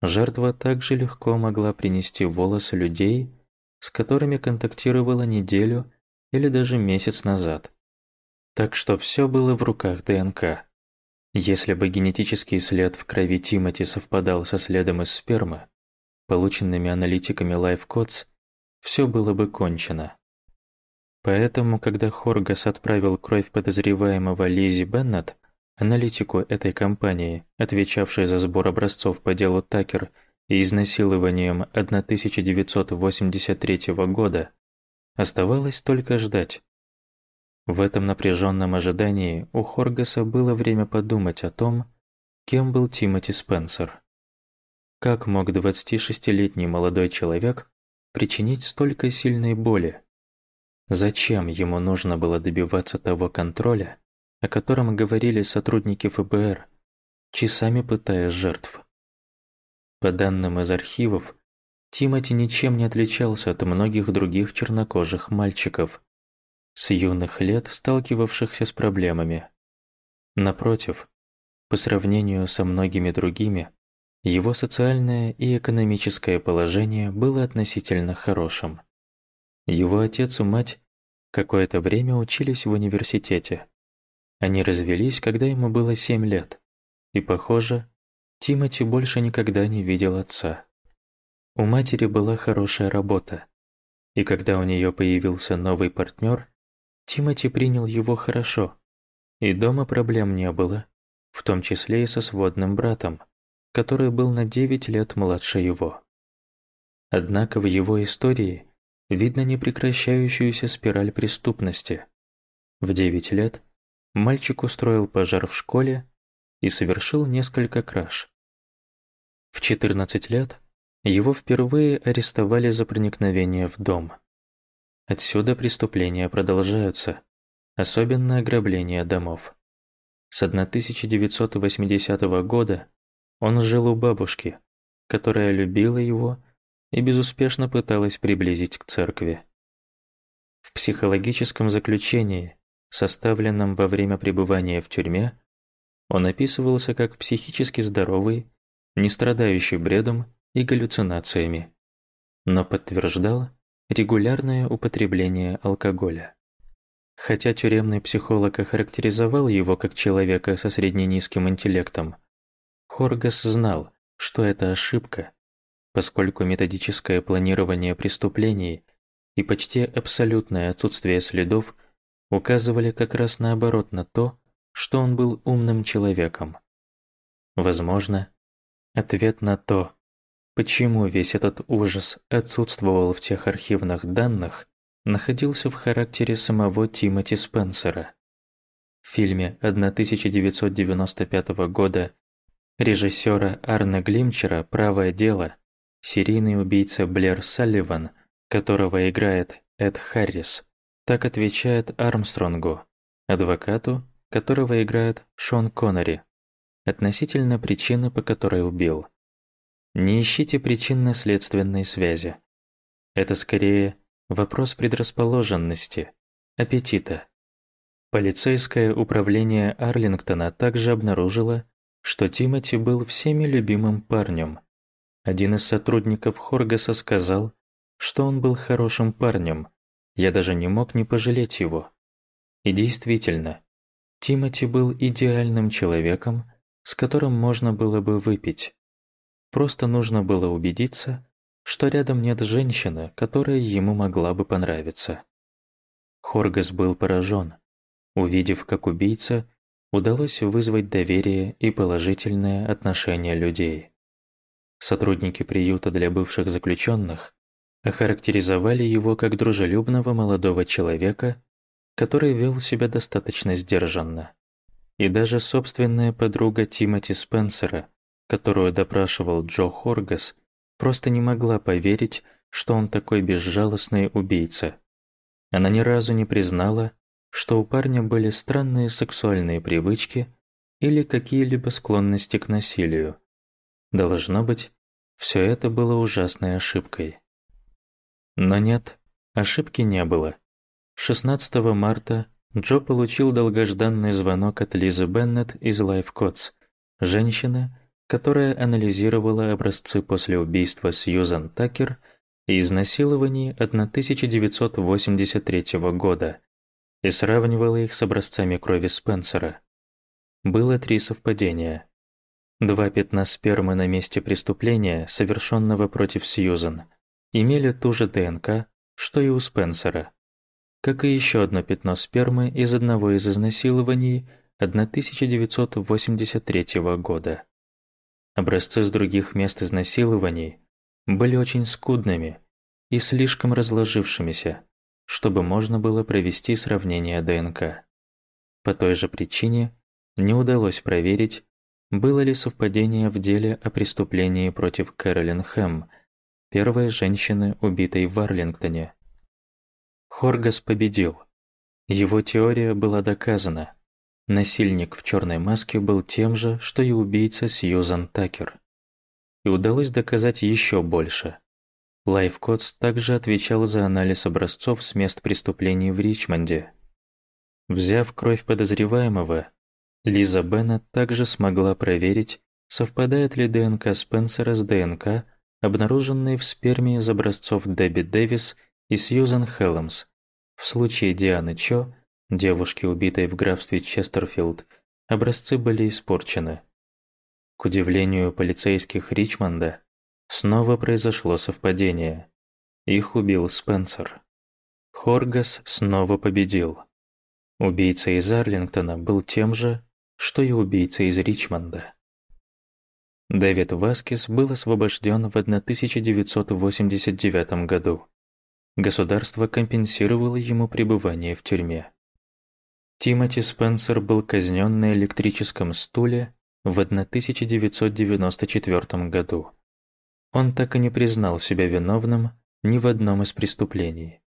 жертва также легко могла принести волосы людей, с которыми контактировала неделю или даже месяц назад. Так что все было в руках ДНК. Если бы генетический след в крови Тимати совпадал со следом из спермы, полученными аналитиками LifeCodes, все было бы кончено. Поэтому, когда Хоргас отправил кровь подозреваемого Лизи Беннет, аналитику этой компании, отвечавшей за сбор образцов по делу Такер и изнасилованием 1983 года, оставалось только ждать, в этом напряженном ожидании у Хоргаса было время подумать о том, кем был Тимоти Спенсер. Как мог 26-летний молодой человек причинить столько сильной боли? Зачем ему нужно было добиваться того контроля, о котором говорили сотрудники ФБР, часами пытая жертв? По данным из архивов, Тимоти ничем не отличался от многих других чернокожих мальчиков, с юных лет сталкивавшихся с проблемами. Напротив, по сравнению со многими другими, его социальное и экономическое положение было относительно хорошим. Его отец и мать какое-то время учились в университете. Они развелись, когда ему было семь лет, и, похоже, Тимоти больше никогда не видел отца. У матери была хорошая работа, и когда у нее появился новый партнер, Тимати принял его хорошо, и дома проблем не было, в том числе и со сводным братом, который был на 9 лет младше его. Однако в его истории видно непрекращающуюся спираль преступности. В 9 лет мальчик устроил пожар в школе и совершил несколько краж. В 14 лет его впервые арестовали за проникновение в дом. Отсюда преступления продолжаются, особенно ограбления домов. С 1980 года он жил у бабушки, которая любила его и безуспешно пыталась приблизить к церкви. В психологическом заключении, составленном во время пребывания в тюрьме, он описывался как психически здоровый, не страдающий бредом и галлюцинациями, но подтверждал, регулярное употребление алкоголя. Хотя тюремный психолог охарактеризовал его как человека со средне-низким интеллектом, Хоргас знал, что это ошибка, поскольку методическое планирование преступлений и почти абсолютное отсутствие следов указывали как раз наоборот на то, что он был умным человеком. Возможно, ответ на то, Почему весь этот ужас отсутствовал в тех архивных данных, находился в характере самого Тимоти Спенсера. В фильме 1995 года режиссера Арна Глимчера «Правое дело» серийный убийца Блэр Салливан, которого играет Эд Харрис, так отвечает Армстронгу, адвокату, которого играет Шон Коннери, относительно причины, по которой убил – не ищите причинно-следственной связи. Это скорее вопрос предрасположенности, аппетита. Полицейское управление Арлингтона также обнаружило, что Тимоти был всеми любимым парнем. Один из сотрудников Хоргаса сказал, что он был хорошим парнем. Я даже не мог не пожалеть его. И действительно, Тимоти был идеальным человеком, с которым можно было бы выпить. Просто нужно было убедиться, что рядом нет женщины, которая ему могла бы понравиться. Хоргас был поражен, увидев, как убийца удалось вызвать доверие и положительное отношение людей. Сотрудники приюта для бывших заключенных охарактеризовали его как дружелюбного молодого человека, который вел себя достаточно сдержанно. И даже собственная подруга Тимоти Спенсера которую допрашивал Джо Хоргас, просто не могла поверить, что он такой безжалостный убийца. Она ни разу не признала, что у парня были странные сексуальные привычки или какие-либо склонности к насилию. Должно быть, все это было ужасной ошибкой. Но нет, ошибки не было. 16 марта Джо получил долгожданный звонок от Лизы Беннет из LifeCodes, женщины, которая анализировала образцы после убийства Сьюзан Такер и изнасилований 1983 года и сравнивала их с образцами крови Спенсера. Было три совпадения. Два пятна спермы на месте преступления, совершенного против Сьюзан, имели ту же ДНК, что и у Спенсера, как и еще одно пятно спермы из одного из изнасилований 1983 года. Образцы с других мест изнасилований были очень скудными и слишком разложившимися, чтобы можно было провести сравнение ДНК. По той же причине не удалось проверить, было ли совпадение в деле о преступлении против Кэролин Хэм, первой женщины, убитой в Арлингтоне. Хоргас победил. Его теория была доказана. Насильник в черной маске был тем же, что и убийца Сьюзан Такер. И удалось доказать еще больше – Lifecodes также отвечал за анализ образцов с мест преступлений в Ричмонде. Взяв кровь подозреваемого, Лиза Беннет также смогла проверить, совпадает ли ДНК Спенсера с ДНК, обнаруженной в сперме из образцов Дебби Дэвис и Сьюзан Хелмс. В случае Дианы Чо, девушки, убитой в графстве Честерфилд, образцы были испорчены. К удивлению полицейских Ричмонда, Снова произошло совпадение. Их убил Спенсер. Хоргас снова победил. Убийца из Арлингтона был тем же, что и убийца из Ричмонда. Дэвид Васкис был освобожден в 1989 году. Государство компенсировало ему пребывание в тюрьме. Тимоти Спенсер был казнен на электрическом стуле в 1994 году. Он так и не признал себя виновным ни в одном из преступлений.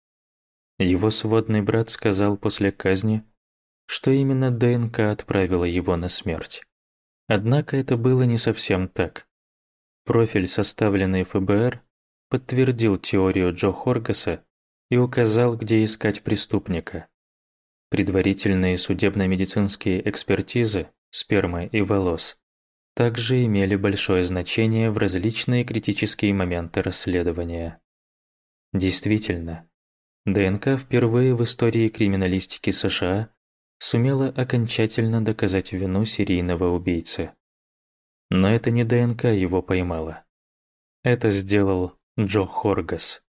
Его сводный брат сказал после казни, что именно ДНК отправила его на смерть. Однако это было не совсем так. Профиль, составленный ФБР, подтвердил теорию Джо Хоргаса и указал, где искать преступника. Предварительные судебно-медицинские экспертизы спермы и волос также имели большое значение в различные критические моменты расследования. Действительно, ДНК впервые в истории криминалистики США сумела окончательно доказать вину серийного убийцы. Но это не ДНК его поймала. Это сделал Джо Хоргас.